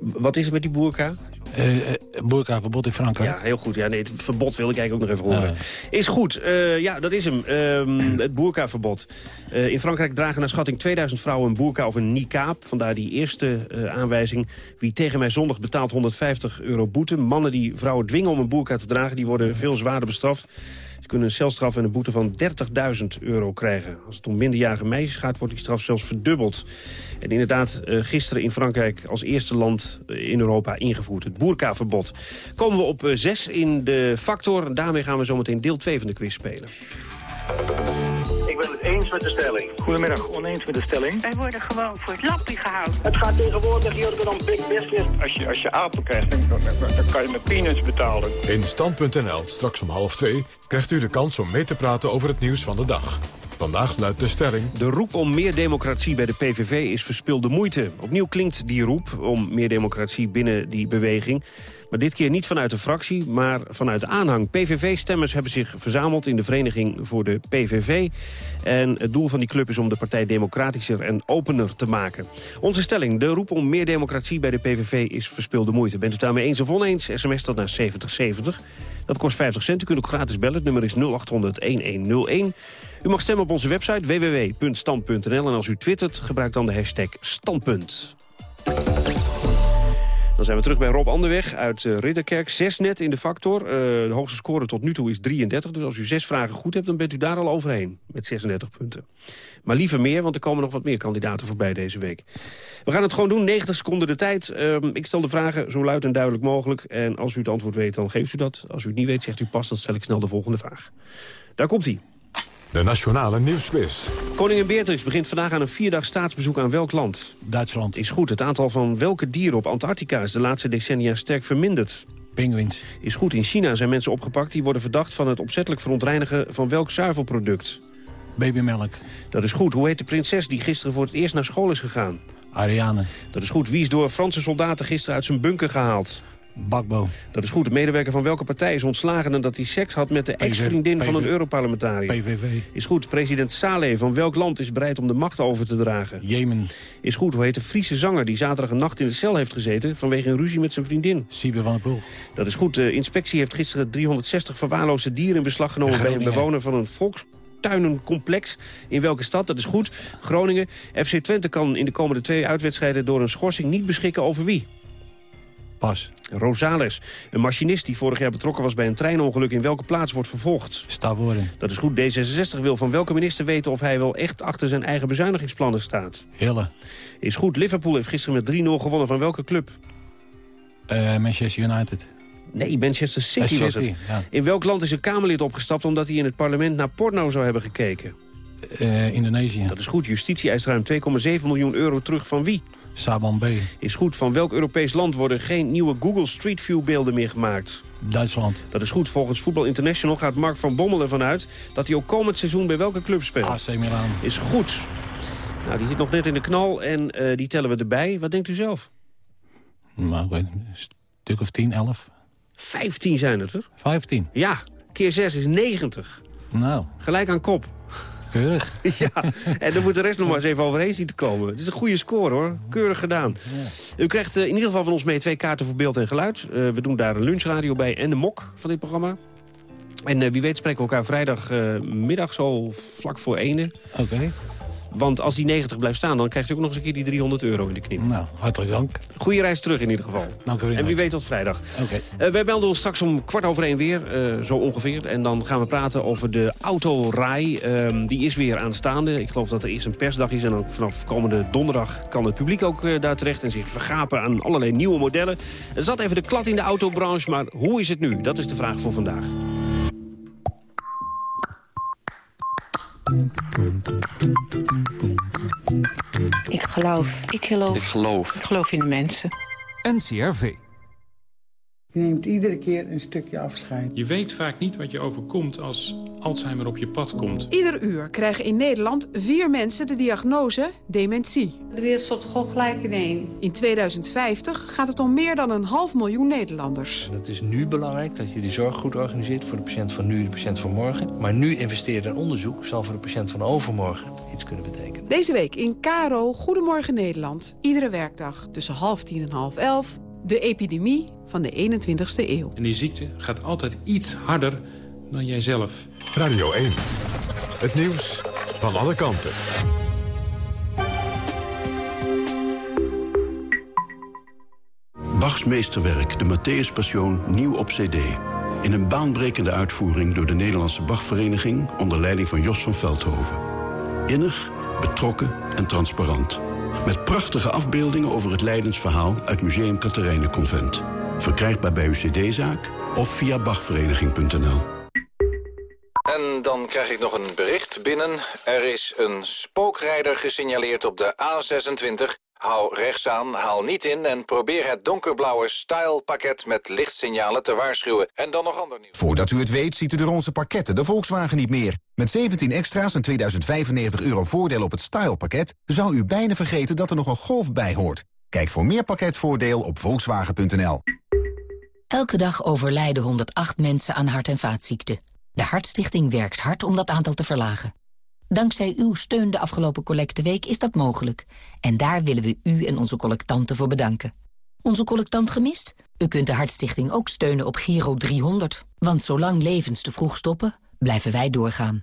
S18: Wat is er met die boerka?
S29: Uh, boerkaverbod in Frankrijk.
S18: Ja, heel goed. Ja, nee, het verbod wil ik eigenlijk ook nog even horen. Uh. Is goed. Uh, ja, dat is hem. Uh, <clears throat> het boerkaverbod. in Frankrijk dragen naar schatting 2000 vrouwen een boerka of een niqab. Vandaar die eerste aanwijzing. Wie tegen mij zondag betaalt 150 euro boete. Mannen die vrouwen dwingen om een boerka te dragen... die worden veel zwaarder bestraft. Kunnen een celstraf en een boete van 30.000 euro krijgen. Als het om minderjarige meisjes gaat, wordt die straf zelfs verdubbeld. En inderdaad, uh, gisteren in Frankrijk als eerste land in Europa ingevoerd. Het boerkaverbod. Komen we op 6 in de factor. Daarmee gaan we zometeen deel 2 van de quiz spelen.
S36: Eens met de stelling.
S37: Goedemiddag, oneens met de stelling.
S38: Wij worden gewoon voor het lappie gehouden.
S36: Het gaat tegenwoordig hier dan big business.
S37: Als je, als je apen krijgt, dan, dan, dan kan je met peanuts betalen.
S1: In Stand.nl, straks om half twee, krijgt u de kans om mee te praten over het nieuws van de dag. Vandaag luidt de stelling...
S18: De roep om meer democratie bij de PVV is verspilde moeite. Opnieuw klinkt die roep om meer democratie binnen die beweging. Maar dit keer niet vanuit de fractie, maar vanuit de aanhang. PVV-stemmers hebben zich verzameld in de Vereniging voor de PVV. En het doel van die club is om de partij democratischer en opener te maken. Onze stelling, de roep om meer democratie bij de PVV is verspilde moeite. Bent u daarmee eens of oneens, sms dat naar 7070. Dat kost 50 cent. U kunt ook gratis bellen. Het nummer is 0800-1101. U mag stemmen op onze website www.stand.nl. En als u twittert, gebruik dan de hashtag standpunt. Dan zijn we terug bij Rob Anderweg uit uh, Ridderkerk. Zes net in de factor. Uh, de hoogste score tot nu toe is 33. Dus als u zes vragen goed hebt, dan bent u daar al overheen. Met 36 punten. Maar liever meer, want er komen nog wat meer kandidaten voorbij deze week. We gaan het gewoon doen. 90 seconden de tijd. Uh, ik stel de vragen zo luid en duidelijk mogelijk. En als u het antwoord weet, dan geeft u dat. Als u het niet weet, zegt u pas. Dan stel ik snel de volgende vraag. Daar komt hij.
S1: De Nationale Nieuwsquiz.
S18: Koningin Beatrix begint vandaag aan een vierdag staatsbezoek aan welk land?
S29: Duitsland.
S18: Is goed. Het aantal van welke dieren op Antarctica is de laatste decennia sterk verminderd?
S29: Penguins.
S18: Is goed. In China zijn mensen opgepakt die worden verdacht van het opzettelijk verontreinigen van welk zuivelproduct?
S29: Babymelk.
S18: Dat is goed. Hoe heet de prinses die gisteren voor het eerst naar school is gegaan?
S29: Ariane.
S18: Dat is goed. Wie is door Franse soldaten gisteren uit zijn bunker gehaald?
S29: Bakbo.
S18: Dat is goed. De medewerker van welke partij is ontslagen... nadat hij seks had met de ex-vriendin van een Europarlementariër?
S29: PVV.
S18: Is goed. President Saleh van welk land is bereid om de macht over te dragen?
S29: Jemen.
S18: Is goed. Hoe heet de Friese zanger die zaterdag een nacht in de cel heeft gezeten... vanwege een ruzie met zijn vriendin?
S29: Siebe van der Ploeg.
S18: Dat is goed. De inspectie heeft gisteren 360 verwaarloosde dieren in beslag genomen... bij een bewoner van een volkstuinencomplex. In welke stad? Dat is goed. Groningen. FC Twente kan in de komende twee uitwedstrijden... door een schorsing niet beschikken over wie?
S29: Pas.
S18: Rosales, een machinist die vorig jaar betrokken was bij een treinongeluk... in welke plaats wordt vervolgd?
S29: Stavoren.
S18: Dat is goed. D66 wil van welke minister weten of hij wel echt achter zijn eigen bezuinigingsplannen staat?
S29: Hille.
S18: Is goed. Liverpool heeft gisteren met 3-0 gewonnen van welke club?
S29: Uh, Manchester United.
S18: Nee, Manchester City,
S29: Uh,
S18: was het.
S29: ja.
S18: In welk land is een Kamerlid opgestapt omdat hij in het parlement naar porno zou hebben gekeken?
S29: Uh, Indonesië.
S18: Dat is goed. Justitie eist ruim 2,7 miljoen euro terug van wie?
S29: Saban B.
S18: Is goed. Van welk Europees land worden geen nieuwe Google Street View beelden meer gemaakt?
S29: Duitsland.
S18: Dat is goed. Volgens Voetbal International gaat Mark van Bommel ervan uit... dat hij ook komend seizoen bij welke club speelt?
S29: AC Milan.
S18: Is goed. Nou, die zit nog net in de knal en uh, die tellen we erbij. Wat denkt u zelf?
S29: Nou, ik weet. Een stuk of 10, 11.
S18: 15 zijn het er.
S29: 15?
S18: Ja. Keer 6 is 90.
S29: Nou.
S18: Gelijk aan kop.
S29: Keurig. <laughs>
S18: ja, en dan moet de rest nog maar eens even overheen zien te komen. Het is een goede score, hoor. Keurig gedaan. U krijgt uh, in ieder geval van ons mee twee kaarten voor beeld en geluid. Uh, we doen daar een lunchradio bij en de mok van dit programma. En uh, wie weet spreken we elkaar vrijdagmiddag zo vlak voor ene.
S29: Oké. Okay.
S18: Want als die 90 blijft staan, dan krijgt u ook nog eens een keer die 300 euro in de knip.
S29: Nou, hartelijk dank.
S18: Goeie reis terug in ieder geval.
S29: Dank u wel.
S18: En wie weet tot vrijdag.
S29: Oké. Okay.
S18: Uh, wij melden ons straks om kwart over één weer, uh, zo ongeveer. En dan gaan we praten over de autorij. Uh, die is weer aanstaande. Ik geloof dat er eerst een persdag is. En dan vanaf komende donderdag kan het publiek ook uh, daar terecht... en zich vergapen aan allerlei nieuwe modellen. Er zat even de klad in de autobranche, maar hoe is het nu? Dat is de vraag voor vandaag.
S39: Ik geloof.
S40: Ik geloof.
S39: Ik geloof. Ik geloof in de mensen.
S41: NCRV.
S42: Je neemt iedere keer een stukje afscheid.
S43: Je weet vaak niet wat je overkomt als Alzheimer op je pad komt.
S44: Ieder uur krijgen in Nederland vier mensen de diagnose dementie.
S40: De wereld stort gewoon gelijk in één.
S44: In 2050 gaat het om meer dan een half miljoen Nederlanders.
S45: Het is nu belangrijk dat je de zorg goed organiseert voor de patiënt van nu en de patiënt van morgen. Maar nu investeren in onderzoek zal voor de patiënt van overmorgen iets kunnen betekenen.
S44: Deze week in Caro Goedemorgen Nederland. Iedere werkdag tussen half tien en half elf. De epidemie van de 21ste eeuw.
S43: En die ziekte gaat altijd iets harder dan jijzelf.
S1: Radio 1. Het nieuws van alle kanten.
S46: Bachs meesterwerk, de Matthäus Passion, nieuw op cd. In een baanbrekende uitvoering door de Nederlandse Bachvereniging... onder leiding van Jos van Veldhoven. Innig, betrokken en transparant. Met prachtige afbeeldingen over het Leidensverhaal uit Museum Convent. Verkrijgbaar bij uw cd-zaak of via bachvereniging.nl.
S47: En dan krijg ik nog een bericht binnen. Er is een spookrijder gesignaleerd op de A26. Hou rechts aan, haal niet in en probeer het donkerblauwe Style-pakket met lichtsignalen te waarschuwen. En dan nog ander nieuws.
S48: Voordat u het weet ziet u er onze pakketten de Volkswagen niet meer. Met 17 extra's en 2095 euro voordeel op het Style-pakket... zou u bijna vergeten dat er nog een Golf bij hoort. Kijk voor meer pakketvoordeel op volkswagen.nl.
S15: Elke dag overlijden 108 mensen aan hart- en vaatziekten. De Hartstichting werkt hard om dat aantal te verlagen. Dankzij uw steun de afgelopen collecteweek is dat mogelijk. En daar willen we u en onze collectanten voor bedanken. Onze collectant gemist? U kunt de Hartstichting ook steunen op Giro 300. Want zolang levens te vroeg stoppen, blijven wij doorgaan.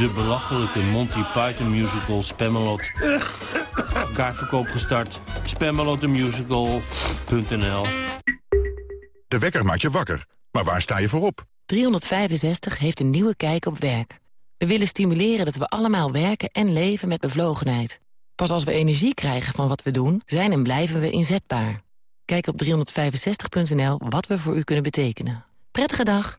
S49: De belachelijke Monty Python musical Spamalot. Kaartverkoop gestart. Spamalotthemusical.nl
S50: De wekker maakt je wakker. Maar waar sta je voor op?
S26: 365 heeft een nieuwe kijk op werk. We willen stimuleren dat we allemaal werken en leven met bevlogenheid. Pas als we energie krijgen van wat we doen, zijn en blijven we inzetbaar. Kijk op 365.nl wat we voor u kunnen betekenen. Prettige dag.